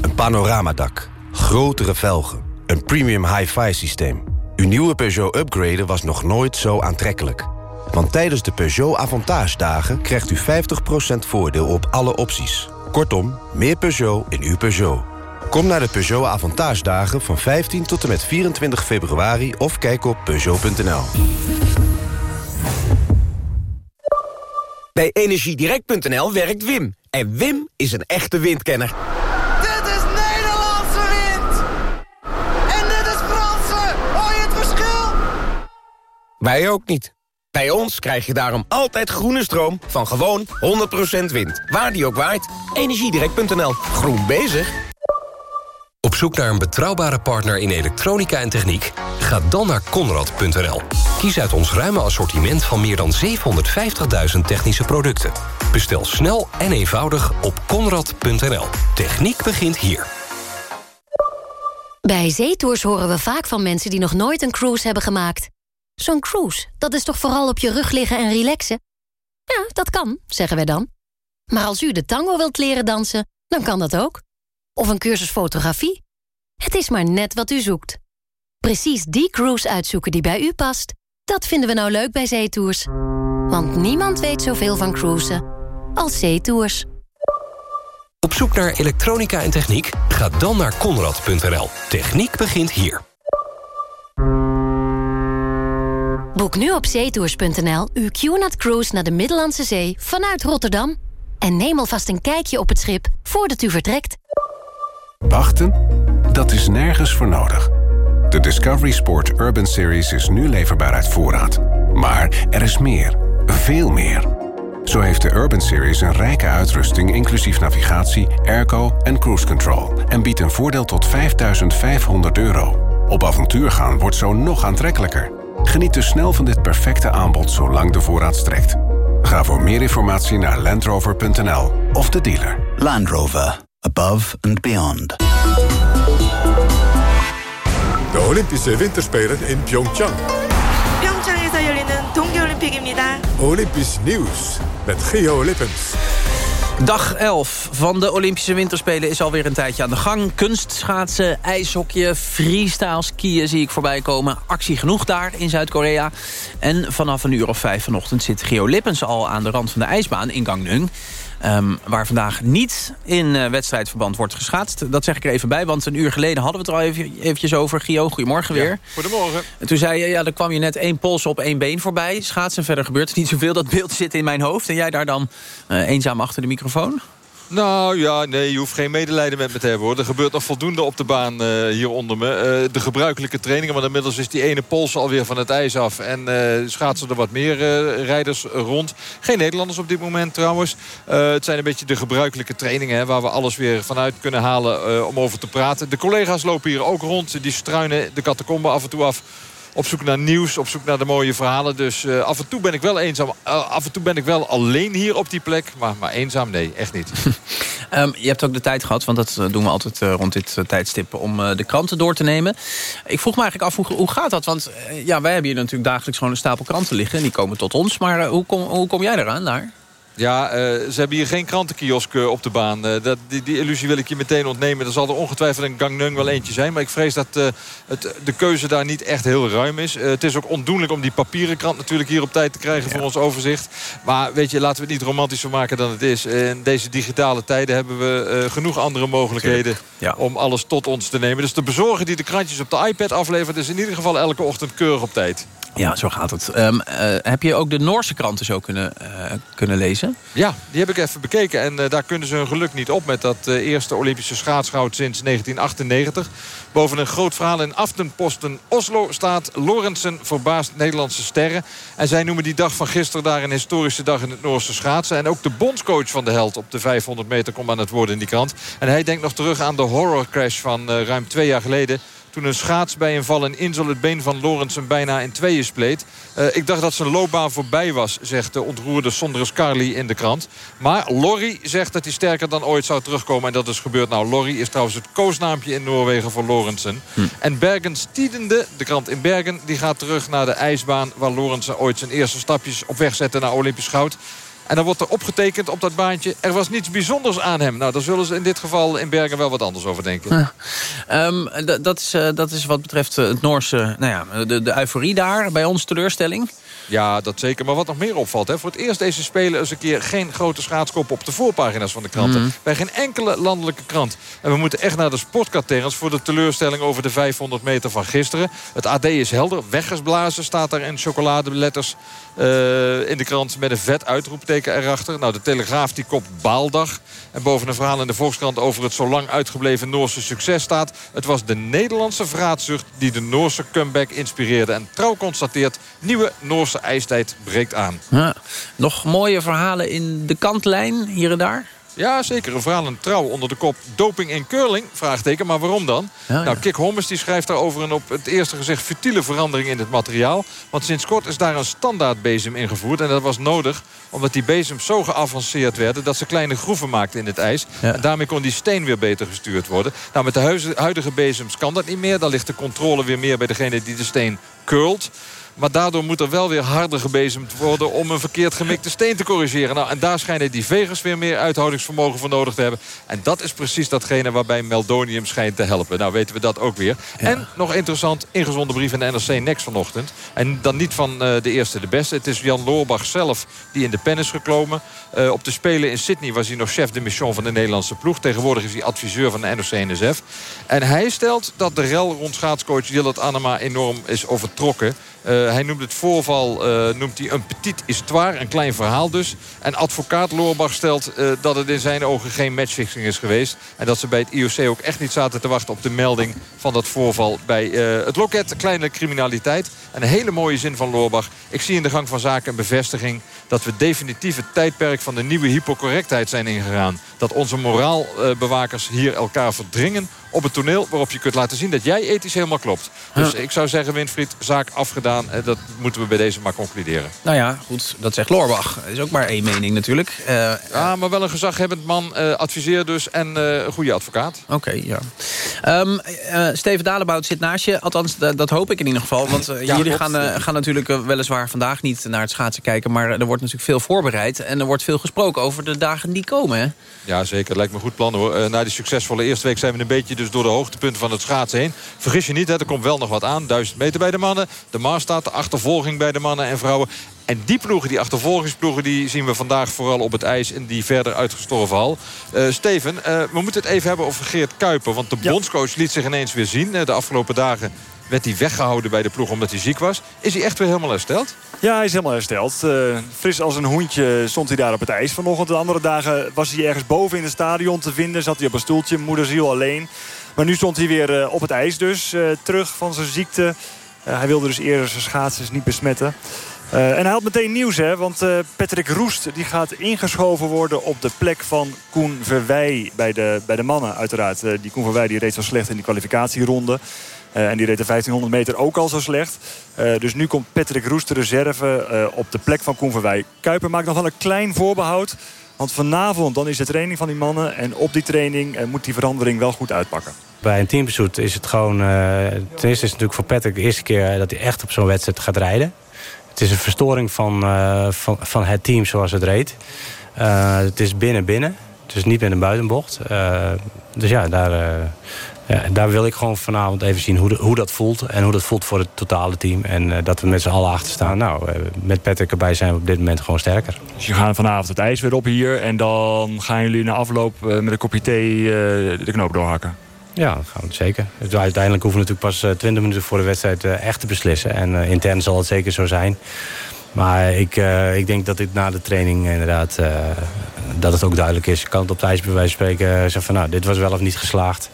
Een panoramadak, grotere velgen, een premium hi-fi systeem. Uw nieuwe Peugeot upgraden was nog nooit zo aantrekkelijk. Want tijdens de Peugeot Avantage dagen krijgt u 50% voordeel op alle opties. Kortom, meer Peugeot in uw Peugeot. Kom naar de Peugeot Avantage dagen van 15 tot en met 24 februari... of kijk op Peugeot.nl. Bij Energiedirect.nl werkt Wim. En Wim is een echte windkenner. Wij ook niet. Bij ons krijg je daarom altijd groene stroom van gewoon 100% wind. Waar die ook waait. Energiedirect.nl. Groen bezig. Op zoek naar een betrouwbare partner in elektronica en techniek? Ga dan naar Conrad.nl. Kies uit ons ruime assortiment van meer dan 750.000 technische producten. Bestel snel en eenvoudig op Conrad.nl. Techniek begint hier. Bij zeetours horen we vaak van mensen die nog nooit een cruise hebben gemaakt. Zo'n cruise, dat is toch vooral op je rug liggen en relaxen? Ja, dat kan, zeggen wij dan. Maar als u de tango wilt leren dansen, dan kan dat ook. Of een cursus fotografie. Het is maar net wat u zoekt. Precies die cruise uitzoeken die bij u past, dat vinden we nou leuk bij zeetours. Want niemand weet zoveel van cruisen als zeetours. Op zoek naar elektronica en techniek? Ga dan naar Conrad.nl. Techniek begint hier. Boek nu op zeetours.nl uw QNAT Cruise naar de Middellandse Zee vanuit Rotterdam. En neem alvast een kijkje op het schip voordat u vertrekt. Wachten? Dat is nergens voor nodig. De Discovery Sport Urban Series is nu leverbaar uit voorraad. Maar er is meer. Veel meer. Zo heeft de Urban Series een rijke uitrusting... inclusief navigatie, airco en cruise control... en biedt een voordeel tot 5500 euro. Op avontuur gaan wordt zo nog aantrekkelijker. Geniet dus snel van dit perfecte aanbod zolang de voorraad strekt. Ga voor meer informatie naar landrover.nl of de dealer. Land Rover. Above and beyond. De Olympische Winterspelen in Pyeongchang. 평창에서 열리는 동계올림픽입니다. Olympisch nieuws met Geo Lippens. Dag 11 van de Olympische Winterspelen is alweer een tijdje aan de gang. Kunstschaatsen, ijshokje, freestyle skiën zie ik voorbij komen. Actie genoeg daar in Zuid-Korea. En vanaf een uur of vijf vanochtend zit Geo Lippens al aan de rand van de ijsbaan in Gangneung. Um, waar vandaag niet in uh, wedstrijdverband wordt geschaatst. Dat zeg ik er even bij, want een uur geleden hadden we het er al even, eventjes over. Gio, goedemorgen weer. Ja, goedemorgen. En toen zei je, ja, er kwam je net één pols op één been voorbij. Schaatsen, verder gebeurt er niet zoveel. Dat beeld zit in mijn hoofd. En jij daar dan uh, eenzaam achter de microfoon? Nou ja, nee, je hoeft geen medelijden met me te hebben hoor. Er gebeurt nog voldoende op de baan uh, hier onder me. Uh, de gebruikelijke trainingen, want inmiddels is die ene pols alweer van het ijs af. En uh, schaatsen er wat meer rijders rond. Geen Nederlanders op dit moment trouwens. het zijn een beetje de gebruikelijke trainingen hè, waar we alles weer vanuit kunnen halen om over te praten. De collega's lopen hier ook rond. Die struinen de catacombe af en toe af op zoek naar nieuws, op zoek naar de mooie verhalen. Dus uh, af en toe ben ik wel eenzaam. Uh, af en toe ben ik wel alleen hier op die plek. Maar, maar eenzaam, nee, echt niet. um, *laughs* je hebt ook de tijd gehad, want dat doen we altijd rond dit tijdstip... om de kranten door te nemen. Ik vroeg me eigenlijk af, hoe, hoe gaat dat? Want ja, wij hebben hier natuurlijk dagelijks gewoon een stapel kranten liggen. En die komen tot ons. Maar hoe, kom, hoe kom jij eraan daar? Ja, uh, ze hebben hier geen krantenkiosk uh, op de baan. Uh, dat, die, die, illusie wil ik je meteen ontnemen. Er zal er ongetwijfeld een Gangneung wel eentje zijn. Maar ik vrees dat het, de keuze daar niet echt heel ruim is. het is ook ondoenlijk om die papieren krant natuurlijk hier op tijd te krijgen... voor ons overzicht. Maar weet je, laten we het niet romantischer maken dan het is. In deze digitale tijden hebben we genoeg andere mogelijkheden... Ja. om alles tot ons te nemen. Dus de bezorger die de krantjes op de iPad aflevert... is in ieder geval elke ochtend keurig op tijd. Ja, zo gaat het. Um, uh, heb je ook de Noorse kranten zo kunnen, kunnen lezen? Ja, die heb ik even bekeken. En uh, daar kunnen ze hun geluk niet op met dat eerste Olympische schaatsgoud sinds 1998. Boven een groot verhaal in Aftenposten Oslo staat... Lorentzen verbaast Nederlandse sterren. En zij noemen die dag van gisteren daar een historische dag in het Noorse schaatsen. En ook de bondscoach van de held op de 500 meter komt aan het worden in die krant. En hij denkt nog terug aan de horrorcrash van ruim twee jaar geleden toen een schaats bij een val in het been van Lorentzen bijna in tweeën spleet. Uh, ik dacht dat zijn loopbaan voorbij was, zegt de ontroerde Sondres Carly in de krant. Maar Lorry zegt dat hij sterker dan ooit zou terugkomen. En dat is gebeurd. Nou, Lorry is trouwens het koosnaampje in Noorwegen voor Lorentzen. Hm. En Bergen Stiedende, de krant in Bergen, die gaat terug naar de ijsbaan... waar Lorentzen ooit zijn eerste stapjes op weg zette naar Olympisch goud. En dan wordt er opgetekend op dat baantje... er was niets bijzonders aan hem. Nou, daar zullen ze in dit geval in Bergen wel wat anders over denken. Ehm, dat, is, uh, dat is wat betreft eh, het Noorse... Nou ja, de, de euforie daar, bij ons teleurstelling. Ja, dat zeker. Maar wat nog meer opvalt. Hè, voor het eerst deze spelen eens een keer geen grote schaatskop op de voorpagina's van de kranten. Mhm. Bij geen enkele landelijke krant. En we moeten echt naar de sportkaterns voor de teleurstelling over de 500 meter van gisteren. Het AD is helder. Weggesblazen staat daar in chocoladeletters uh, in de krant met een vet uitroepteken erachter. Nou, de Telegraaf die kopt baaldag. En boven een verhaal in de Volkskrant over het zo lang uitgebleven Noorse succes staat. Het was de Nederlandse vraatzucht die de Noorse comeback inspireerde. En trouw constateert, nieuwe Noorse ijstijd breekt aan. Ja, nog mooie verhalen in de kantlijn hier en daar? Ja, zeker. Een verhaal in trouw onder de kop doping in curling. Vraagteken, maar waarom dan? nou, Kik Hommers die schrijft daarover een op het eerste gezicht futiele verandering in het materiaal. Want sinds kort is daar een standaardbezem ingevoerd. En dat was nodig omdat die bezems zo geavanceerd werden... dat ze kleine groeven maakten in het ijs. En daarmee kon die steen weer beter gestuurd worden. Nou, met de huidige bezems kan dat niet meer. Dan ligt de controle weer meer bij degene die de steen curlt. Maar daardoor moet er wel weer harder gebezemd worden... om een verkeerd gemikte steen te corrigeren. Nou, en daar schijnen die vegers weer meer uithoudingsvermogen voor nodig te hebben. En dat is precies datgene waarbij Meldonium schijnt te helpen. Nou weten we dat ook weer. En nog interessant, ingezonde brief in de NRC Next vanochtend. En dan niet van uh, de eerste de beste. Het is Jan Loorbach zelf die in de pen is gekomen. Uh, op de Spelen in Sydney was hij nog chef de mission van de Nederlandse ploeg. Tegenwoordig is hij adviseur van de NOC-NSF. En hij stelt dat de rel rond schaatscoach Jillet Anema enorm is overtrokken. Uh, hij noemt het voorval uh, noemt hij een petit histoire, een klein verhaal dus. En advocaat Loorbach stelt uh, dat het in zijn ogen geen matchfixing is geweest. En dat ze bij het IOC ook echt niet zaten te wachten op de melding van dat voorval bij het loket. Kleine criminaliteit. En een hele mooie zin van Loorbach. Ik zie in de gang van zaken een bevestiging dat we definitief het tijdperk van de nieuwe hypocorrectheid zijn ingegaan. Dat onze moraalbewakers hier elkaar verdringen op het toneel waarop je kunt laten zien dat jij ethisch helemaal klopt. Dus ik zou zeggen, Winfried, zaak afgedaan. Dat moeten we bij deze maar concluderen. Nou ja, goed, dat zegt Loorbach. Dat is ook maar één mening natuurlijk. Uh, ja, maar wel een gezaghebbend man, uh, adviseer dus en uh, een goede advocaat. Oké, ja. Um, Steven Dalebout zit naast je, althans dat hoop ik in ieder geval. Want ja, jullie gaan, gaan natuurlijk weliswaar vandaag niet naar het schaatsen kijken... maar er wordt natuurlijk veel voorbereid en er wordt veel gesproken over de dagen die komen. Hè? Ja, zeker. Lijkt me een goed plan hoor. na die succesvolle eerste week zijn we een beetje dus door de hoogtepunten van het schaatsen heen. Vergis je niet, hè, er komt wel nog wat aan. 1000 meter bij de mannen. De Mars staat, de achtervolging bij de mannen en vrouwen. En die ploegen, die achtervolgingsploegen, die zien we vandaag vooral op het ijs in die verder uitgestorven hal. Uh, Steven, uh, we moeten het even hebben over Geert Kuiper. Want de bondscoach liet zich ineens weer zien. de afgelopen dagen werd hij weggehouden bij de ploeg omdat hij ziek was. Is hij echt weer helemaal hersteld? Ja, hij is helemaal hersteld. Uh, fris als een hoentje stond hij daar op het ijs vanochtend. De andere dagen was hij ergens boven in het stadion te vinden. Zat hij op een stoeltje, moederziel alleen. Maar nu stond hij weer op het ijs dus. Terug van zijn ziekte. hij wilde dus eerder zijn schaatsers niet besmetten. Uh, en hij had meteen nieuws, hè, want uh, Patrick Roest die gaat ingeschoven worden op de plek van Koen Verwij bij de, bij de mannen uiteraard. Uh, die Koen Verwij die reed zo slecht in die kwalificatieronde. en die reed de 1500 meter ook al zo slecht. dus nu komt Patrick Roest de reserve op de plek van Koen Verwij. Kuiper maakt nog wel een klein voorbehoud. Want vanavond dan is de training van die mannen. En op die training moet die verandering wel goed uitpakken. Bij een teambezoek is het gewoon... Ten eerste is het natuurlijk voor Patrick de eerste keer dat hij echt op zo'n wedstrijd gaat rijden. Het is een verstoring van, uh, van, van het team zoals het reed. Uh, het is binnen-binnen. Dus niet met een buitenbocht. dus ja daar, ja, daar wil ik gewoon vanavond even zien hoe, hoe dat voelt. En hoe dat voelt voor het totale team. En dat we met z'n allen achter staan. Nou, met Patrick erbij zijn we op dit moment gewoon sterker. Dus je gaat vanavond het ijs weer op hier. En dan gaan jullie na afloop met een kopje thee de knoop doorhakken. Ja, dat gaan we zeker. Dus uiteindelijk hoeven we natuurlijk pas 20 eh, minuten voor de wedstrijd eh, echt te beslissen. En eh, intern zal het zeker zo zijn. Maar ik, ik denk dat dit na de training inderdaad... dat het ook duidelijk is. Ik kan het op wijze van spreken zeggen van... nou, dit was wel of niet geslaagd.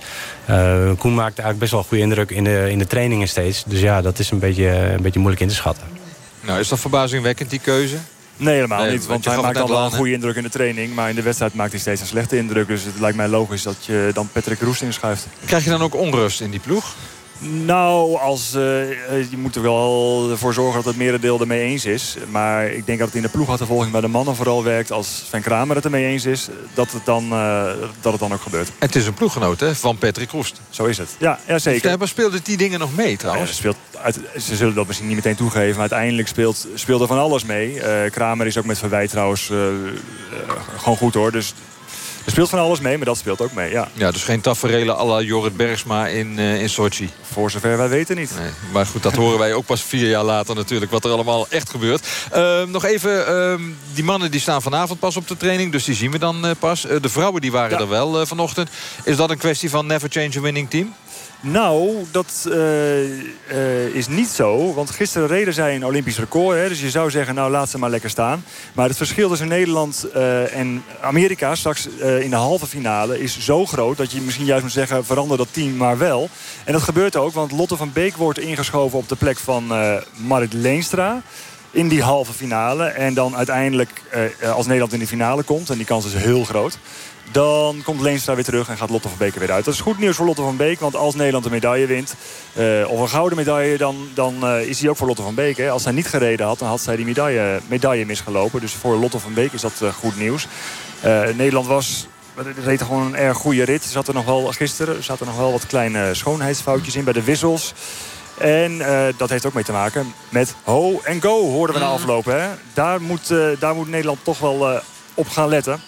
Koen maakte eigenlijk best wel een goede indruk in de, in de trainingen steeds. Dus ja, dat is een beetje, een beetje moeilijk in te schatten. Nou, is dat verbazingwekkend, die keuze? Nee, helemaal niet. Want, hij maakt al wel een goede indruk in de training. Maar in de wedstrijd maakt hij steeds een slechte indruk. Dus het lijkt mij logisch dat je dan Patrick Roest inschuift. Krijg je dan ook onrust in die ploeg? Nou, als, uh, je moet er wel ervoor zorgen dat het merendeel ermee eens is. Maar ik denk dat het in de ploegachtervolging bij de mannen vooral werkt... als Sven Kramer het ermee eens is, dat het dan, uh, dat het dan ook gebeurt. Het is een ploeggenoot hè, van Patrick Roest. Zo is het, ja, ja zeker. Maar speelde die dingen nog mee trouwens? Ja, speelt, ze zullen dat misschien niet meteen toegeven... maar uiteindelijk speelt, speelt er van alles mee. Uh, Kramer is ook met Verwijt trouwens gewoon goed hoor. Dus er speelt van alles mee, maar dat speelt ook mee, ja. Ja, dus geen taferelen à la Jorrit Bergsma in, uh, in Sochi. Voor zover wij weten niet. Nee, maar goed, dat horen wij ook pas vier jaar later natuurlijk. Wat er allemaal echt gebeurt. Uh, nog even, uh, die mannen die staan vanavond pas op de training. Dus die zien we dan eh, pas. de vrouwen die waren er wel vanochtend. Is dat een kwestie van never change a winning team? Nou, dat uh, uh, is niet zo. Want gisteren reden zij een Olympisch record. Hè, dus je zou zeggen, nou laat ze maar lekker staan. Maar het verschil tussen Nederland uh, en Amerika straks in de halve finale is zo groot... dat je misschien juist moet zeggen, verander dat team maar wel. En dat gebeurt ook, want Lotte van Beek wordt ingeschoven op de plek van Marit Leenstra in die halve finale. En dan uiteindelijk, als Nederland in de finale komt... en die kans is heel groot... Dan komt Leenstra weer terug en gaat Lotte van Beek weer uit. Dat is goed nieuws voor Lotte van Beek. Want als Nederland een medaille wint, uh, of een gouden medaille... dan, dan uh, is die ook voor Lotte van Beek. Hè. Als zij niet gereden had, dan had zij die medaille, medaille misgelopen. Dus voor Lotte van Beek is dat uh, goed nieuws. Nederland was... Het reed gewoon een erg goede rit. Er zat er nog wel, gisteren zaten er nog wel wat kleine schoonheidsfoutjes in bij de wissels. En dat heeft ook mee te maken met ho en go, hoorden we na aflopen. Hè? Daar, moet, daar moet Nederland toch wel op gaan letten.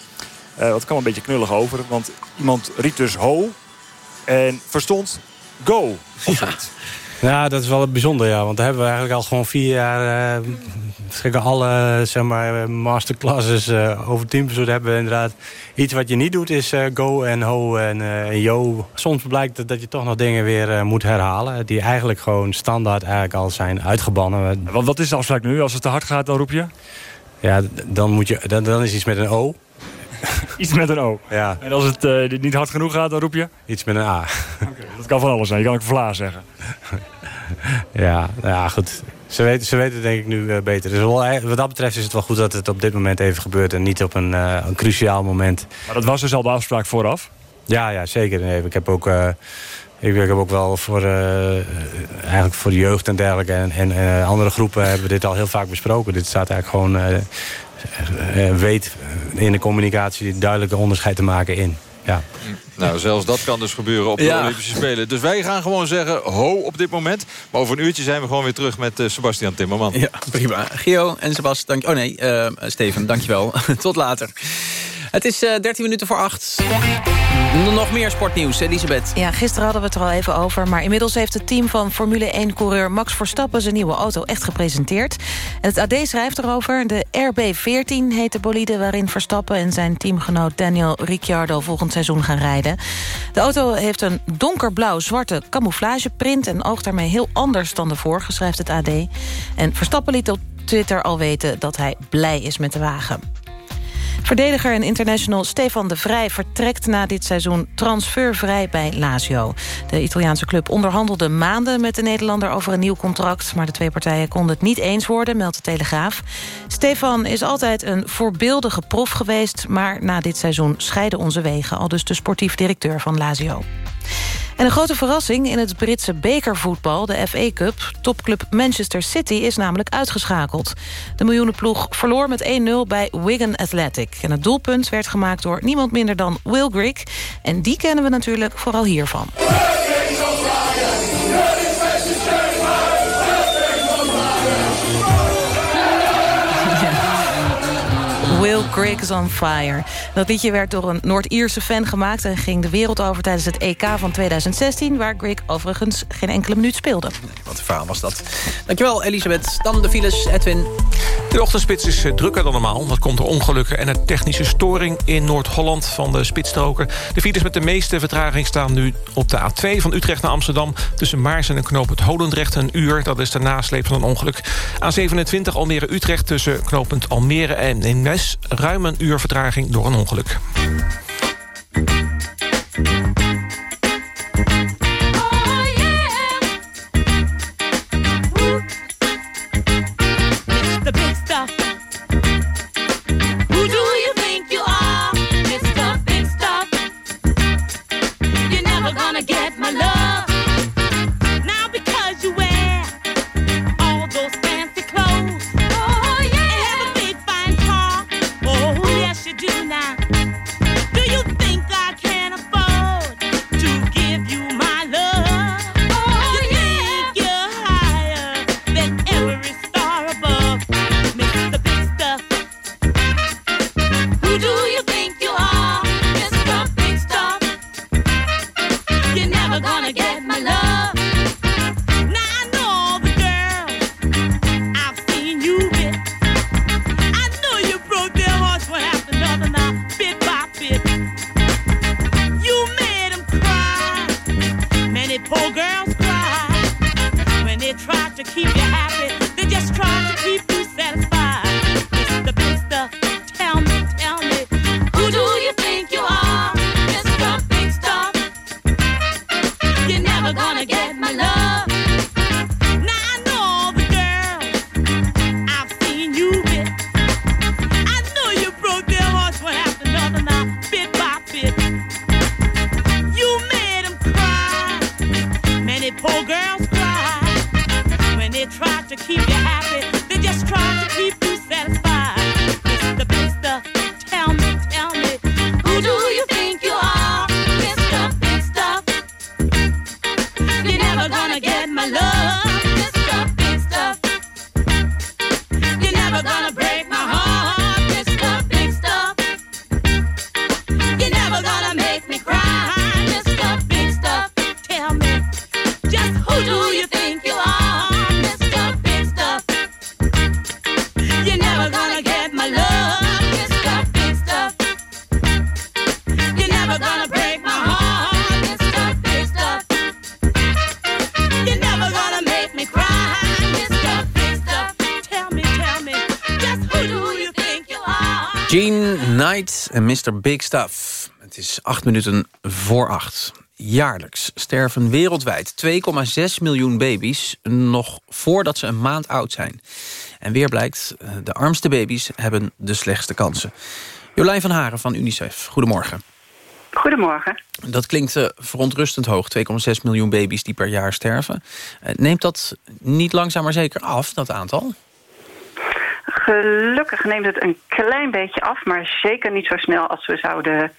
Uh, dat kwam een beetje knullig over. Want iemand riep dus ho. En verstond go. Ja. ja, dat is wel het bijzonder, ja. Want daar hebben we eigenlijk al gewoon vier jaar... Uh, alle zeg maar, masterclasses uh, over teambezoek hebben we inderdaad... Iets wat je niet doet is go en ho en, en yo. Soms blijkt dat, dat je toch nog dingen weer moet herhalen... die eigenlijk gewoon standaard eigenlijk al zijn uitgebannen. Want wat is de afspraak nu? Als het te hard gaat, dan roep je? Ja, dan, moet je, dan, dan is iets met een O. *laughs* Iets met een O. Ja. En als het uh, niet hard genoeg gaat, dan roep je? Iets met een A. Okay, dat kan van alles zijn. Je kan ook vla zeggen. *laughs* ja, nou ja, goed. Ze weten, ze weten het denk ik nu uh, beter. Dus wel, wat dat betreft is het wel goed dat het op dit moment even gebeurt... en niet op een, uh, een cruciaal moment. Maar dat was dus al de afspraak vooraf? Ja, ja zeker. Nee, ik heb ook... Ik heb ook wel voor, eigenlijk voor de jeugd en dergelijke en, en andere groepen hebben we dit al heel vaak besproken. Dit staat eigenlijk gewoon uh, weet in de communicatie duidelijke onderscheid te maken in. Ja. Nou, zelfs dat kan dus gebeuren op de Olympische Spelen. Dus wij gaan gewoon zeggen ho op dit moment. Maar over een uurtje zijn we gewoon weer terug met uh, Sebastian Timmerman. Ja, prima. Gio en Sebastian, dank... Oh nee, uh, Steven, dankjewel. *laughs* Tot later. Het is uh, 13 minuten voor 8. Nog meer sportnieuws, Elisabeth. Ja, gisteren hadden we het er al even over. Maar inmiddels heeft het team van Formule 1-coureur Max Verstappen... zijn nieuwe auto echt gepresenteerd. En het AD schrijft erover. De RB14 heet de bolide waarin Verstappen... en zijn teamgenoot Daniel Ricciardo volgend seizoen gaan rijden. De auto heeft een donkerblauw-zwarte camouflageprint... en oogt daarmee heel anders dan de vorige, schrijft het AD. En Verstappen liet op Twitter al weten dat hij blij is met de wagen. Verdediger en international Stefan de Vrij vertrekt na dit seizoen transfervrij bij Lazio. De Italiaanse club onderhandelde maanden met de Nederlander over een nieuw contract... maar de twee partijen konden het niet eens worden, meldt de Telegraaf. Stefan is altijd een voorbeeldige prof geweest... maar na dit seizoen scheiden onze wegen, al dus de sportief directeur van Lazio. En een grote verrassing in het Britse bekervoetbal, de FA Cup. Topclub Manchester City is namelijk uitgeschakeld. De miljoenenploeg verloor met 1-0 bij Wigan Athletic. En het doelpunt werd gemaakt door niemand minder dan Will Grigg. En die kennen we natuurlijk vooral hiervan. Will Grigg is on fire. Dat liedje werd door een Noord-Ierse fan gemaakt... en ging de wereld over tijdens het EK van 2016... waar Grigg overigens geen enkele minuut speelde. Wat een verhaal was dat. Dankjewel, Elisabeth. Dan de files, Edwin. De ochtendspits is eh, drukker dan normaal. Dat komt door ongelukken en een technische storing in Noord-Holland van de spitsstroken. De files met de meeste vertraging staan nu op de A2 van Utrecht naar Amsterdam... tussen Maarsen en knooppunt Holendrecht een uur. Dat is de nasleep van een ongeluk. A27 Almere-Utrecht tussen knooppunt Almere en Ruim een uur vertraging door een ongeluk. poor girl. En Mr. Big Stuff. Het is acht minuten voor acht. Jaarlijks sterven wereldwijd 2,6 miljoen baby's... nog voordat ze een maand oud zijn. En weer blijkt, eh, de armste baby's hebben de slechtste kansen. Jolijn van Haren van UNICEF, goedemorgen. Goedemorgen. Dat klinkt eh, verontrustend hoog, 2,6 miljoen baby's die per jaar sterven. Eh, Neemt dat niet langzaam maar zeker af, dat aantal? Gelukkig neemt het een klein beetje af, maar zeker niet zo snel als we zouden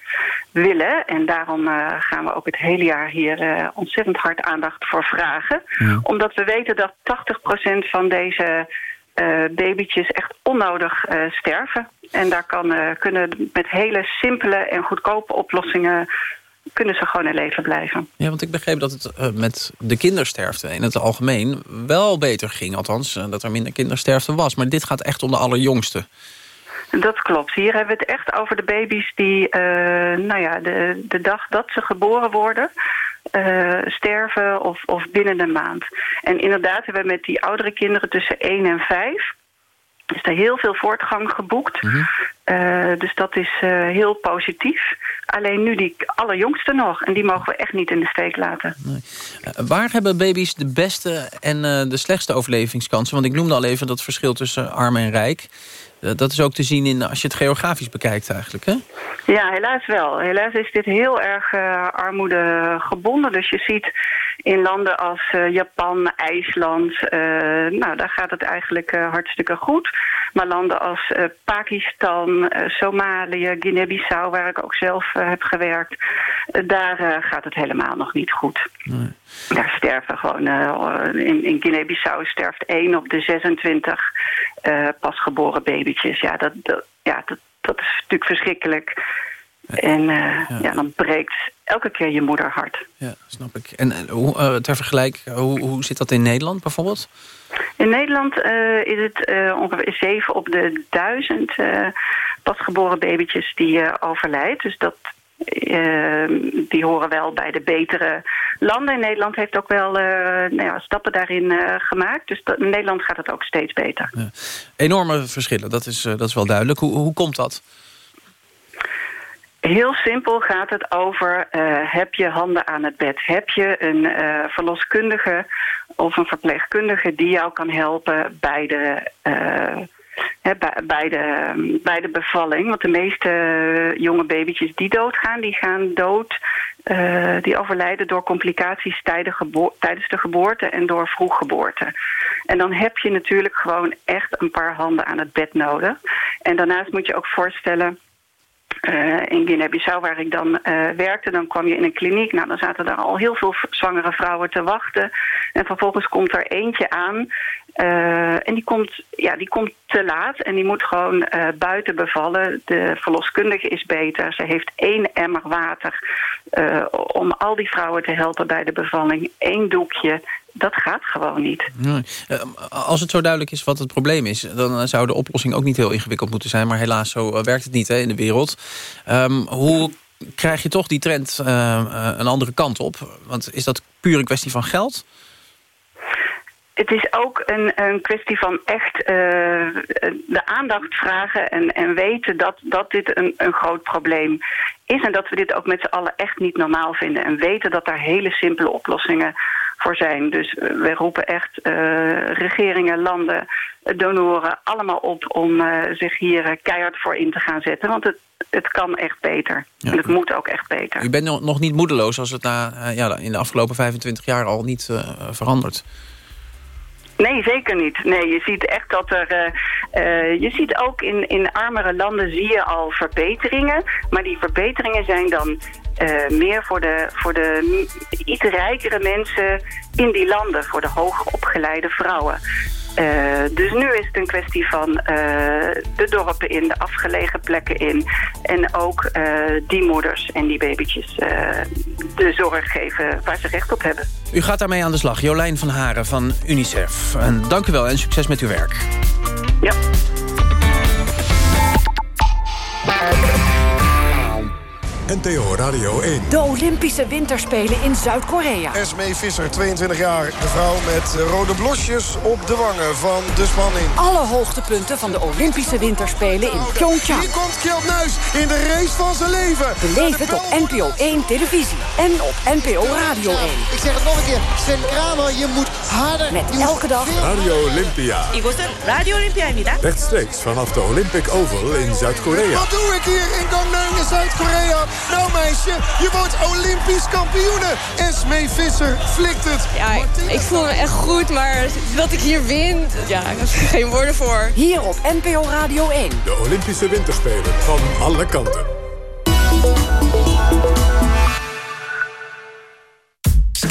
willen. En daarom eh, gaan we ook het hele jaar hier eh, ontzettend hard aandacht voor vragen. Omdat we weten dat 80% van deze eh babytjes echt onnodig sterven. En daar kan, kunnen met hele simpele en goedkope oplossingen... kunnen ze gewoon in leven blijven. Ja, want ik begreep dat het eh, met de kindersterfte in het algemeen wel beter ging. Althans, eh, dat er minder kindersterfte was. Maar dit gaat echt om de allerjongste. Dat klopt. Hier hebben we het echt over de baby's die, eh, nou ja, de, de dag dat ze geboren worden, sterven of, of binnen een maand. En inderdaad hebben we met die oudere kinderen tussen 1 en 5 is er heel veel voortgang geboekt. Eh, dus dat is eh, heel positief. Alleen nu die allerjongste nog. En die mogen we echt niet in de steek laten. Eh, waar hebben baby's de beste en de slechtste overlevingskansen? Want ik noemde al even dat verschil tussen arm en rijk. Eh, dat is ook te zien in, als je het geografisch bekijkt eigenlijk, hè? Ja, helaas wel. Helaas is dit heel erg eh, armoede gebonden. Dus je ziet in landen als eh, Japan, IJsland... eh, nou, daar gaat het eigenlijk eh, hartstikke goed. Maar landen als eh, Pakistan, eh, Somalië, Guinea-Bissau... waar ik ook zelf eh, heb gewerkt... eh, daar eh, gaat het helemaal nog niet goed. Daar sterven gewoon... eh, in in Guinea-Bissau sterft 1 op de 26 eh, pasgeboren babytjes. Ja, dat, dat, ja dat, dat is natuurlijk verschrikkelijk. En eh, ja. dan breekt elke keer je moeder hart. Ja, snap ik. En hoe, ter vergelijk, hoe, hoe zit dat in Nederland bijvoorbeeld? In Nederland is het ongeveer 7 op de 1000 eh, pasgeboren babytjes die overlijdt. Dus dat, uh, die horen wel bij de betere landen. En Nederland heeft ook wel uh, nou ja, stappen daarin uh, gemaakt. Dus dat, in Nederland gaat het ook steeds beter. Ja. Enorme verschillen, dat is, dat is wel duidelijk. Hoe, hoe komt dat? Heel simpel gaat het over, heb je handen aan het bed? Heb je een verloskundige of een verpleegkundige die jou kan helpen bij de, bij, de, bij de bevalling? Want de meeste jonge babytjes die doodgaan, die gaan dood. die overlijden door complicaties tijdens de geboorte en door vroeggeboorte. En dan heb je natuurlijk gewoon echt een paar handen aan het bed nodig. En daarnaast moet je ook voorstellen uh, in Guinea-Bissau, waar ik dan werkte, dan kwam je in een kliniek. Nou, dan zaten daar al heel veel zwangere vrouwen te wachten. En vervolgens komt er eentje aan. Uh, en die komt, ja, die komt te laat en die moet gewoon buiten bevallen. De verloskundige is beter. Ze heeft één emmer water om al die vrouwen te helpen bij de bevalling. Eén doekje, dat gaat gewoon niet. Nee. Als het zo duidelijk is wat het probleem is... dan zou de oplossing ook niet heel ingewikkeld moeten zijn. Maar helaas, zo werkt het niet hè, in de wereld. Um, hoe krijg je toch die trend uh, een andere kant op? Want is dat puur een kwestie van geld? Het is ook een, een kwestie van echt uh, de aandacht vragen en, en weten dat, dat dit een, een groot probleem is. En dat we dit ook met z'n allen echt niet normaal vinden. En weten dat daar hele simpele oplossingen voor zijn. Dus we roepen echt uh, regeringen, landen, donoren allemaal op om zich hier keihard voor in te gaan zetten. Want het, het kan echt beter. Ja. En het moet ook echt beter. U bent nog niet moedeloos als het na, ja, in de afgelopen 25 jaar al niet verandert. Nee, zeker niet. Nee, je ziet echt dat er... Uh, uh, je ziet ook in, in armere landen zie je al verbeteringen. Maar die verbeteringen zijn dan uh, meer voor de, voor de iets rijkere mensen in die landen. Voor de hoger opgeleide vrouwen. Uh, dus nu is het een kwestie van uh, de dorpen in, de afgelegen plekken in. En ook uh, die moeders en die babytjes de zorg geven waar ze recht op hebben. U gaat daarmee aan de slag. Jolijn van Haren van UNICEF. En dank u wel en succes met uw werk. Ja. NTO Radio 1. De Olympische Winterspelen in Zuid-Korea. Esmee Visser, 22 jaar. De vrouw met rode blosjes op de wangen van de spanning. Alle hoogtepunten van de Olympische Winterspelen in Pyeongchang. Hier komt Kjeld Nuis in de race van zijn leven. Beleef het op NPO 1 televisie en op NPO Radio 1. Ik zeg het nog een keer. Sven Kramer, je moet harder. Met elke dag Radio Olympia. 이곳은 Radio Olympia입니다. Rechtstreeks vanaf de Olympic Oval in Zuid-Korea. Wat doe ik hier in Gangneung in Zuid-Korea? Nou meisje, je wordt Olympisch kampioene. Esmee Visser flikt het. Ja, ik voel me echt goed, maar dat ik hier win, ja, ik heb er geen woorden voor. Hier op NPO Radio 1. De Olympische Winterspelen van alle kanten.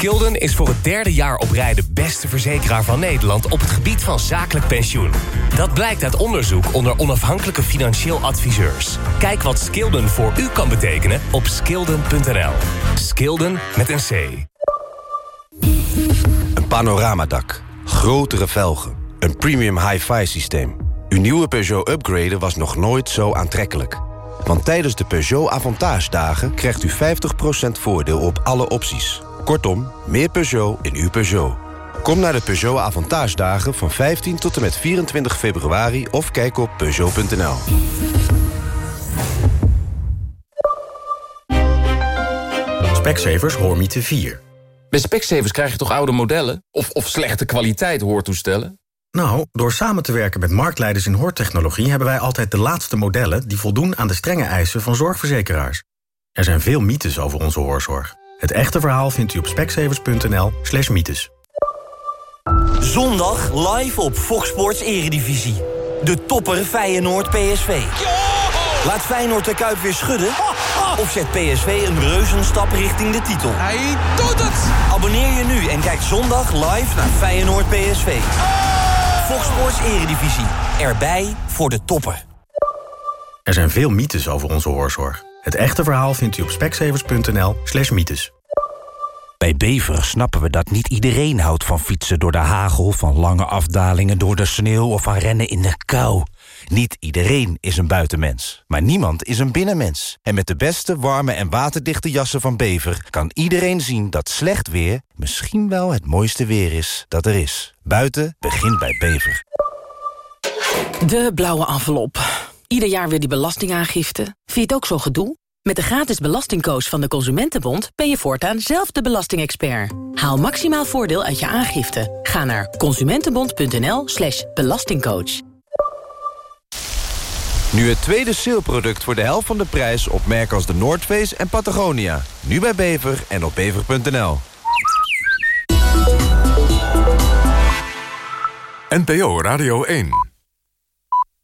Skilden is voor het derde jaar op rij de beste verzekeraar van Nederland op het gebied van zakelijk pensioen. Dat blijkt uit onderzoek onder onafhankelijke financieel adviseurs. Kijk wat Skilden voor u kan betekenen op skilden.nl. Skilden met een C. Een panoramadak, grotere velgen, een premium hi-fi systeem. Uw nieuwe Peugeot upgraden was nog nooit zo aantrekkelijk. Want tijdens de Peugeot Avantage dagen krijgt u 50% voordeel op alle opties. Kortom, meer Peugeot in uw Peugeot. Kom naar de Peugeot Avantage dagen van 15 tot en met 24 februari... of kijk op Peugeot.nl. Specsavers Hoormiete 4. Bij Specsavers krijg je toch oude modellen? Of, of slechte kwaliteit hoortoestellen? Nou, door samen te werken met marktleiders in hoortechnologie... hebben wij altijd de laatste modellen... die voldoen aan de strenge eisen van zorgverzekeraars. Er zijn veel mythes over onze hoorzorg. Het echte verhaal vindt u op specsavers.nl slash mythes. Zondag live op Fox Sports Eredivisie. De topper Feyenoord PSV. Laat Feyenoord de Kuip weer schudden? Of zet PSV een reuzenstap richting de titel? Hij doet het! Abonneer je nu en kijk zondag live naar Feyenoord PSV. Fox Sports Eredivisie. Erbij voor de toppen. Er zijn veel mythes over onze hoorzorg. Het echte verhaal vindt u op specsavers.nl slash mythes. Bij Bever snappen we dat niet iedereen houdt van fietsen door de hagel... van lange afdalingen door de sneeuw of van rennen in de kou. Niet iedereen is een buitenmens, maar niemand is een binnenmens. En met de beste, warme en waterdichte jassen van Bever... kan iedereen zien dat slecht weer misschien wel het mooiste weer is dat er is. Buiten begint bij Bever. De blauwe envelop. Ieder jaar weer die belastingaangifte. Vind je het ook zo gedoe? Met de gratis belastingcoach van de Consumentenbond ben je voortaan zelf de belastingexpert. Haal maximaal voordeel uit je aangifte. Ga naar consumentenbond.nl slash belastingcoach. Nu het tweede saleproduct voor de helft van de prijs op merken als de Noordface en Patagonia. Nu bij Bever en op bever.nl. NPO Radio 1.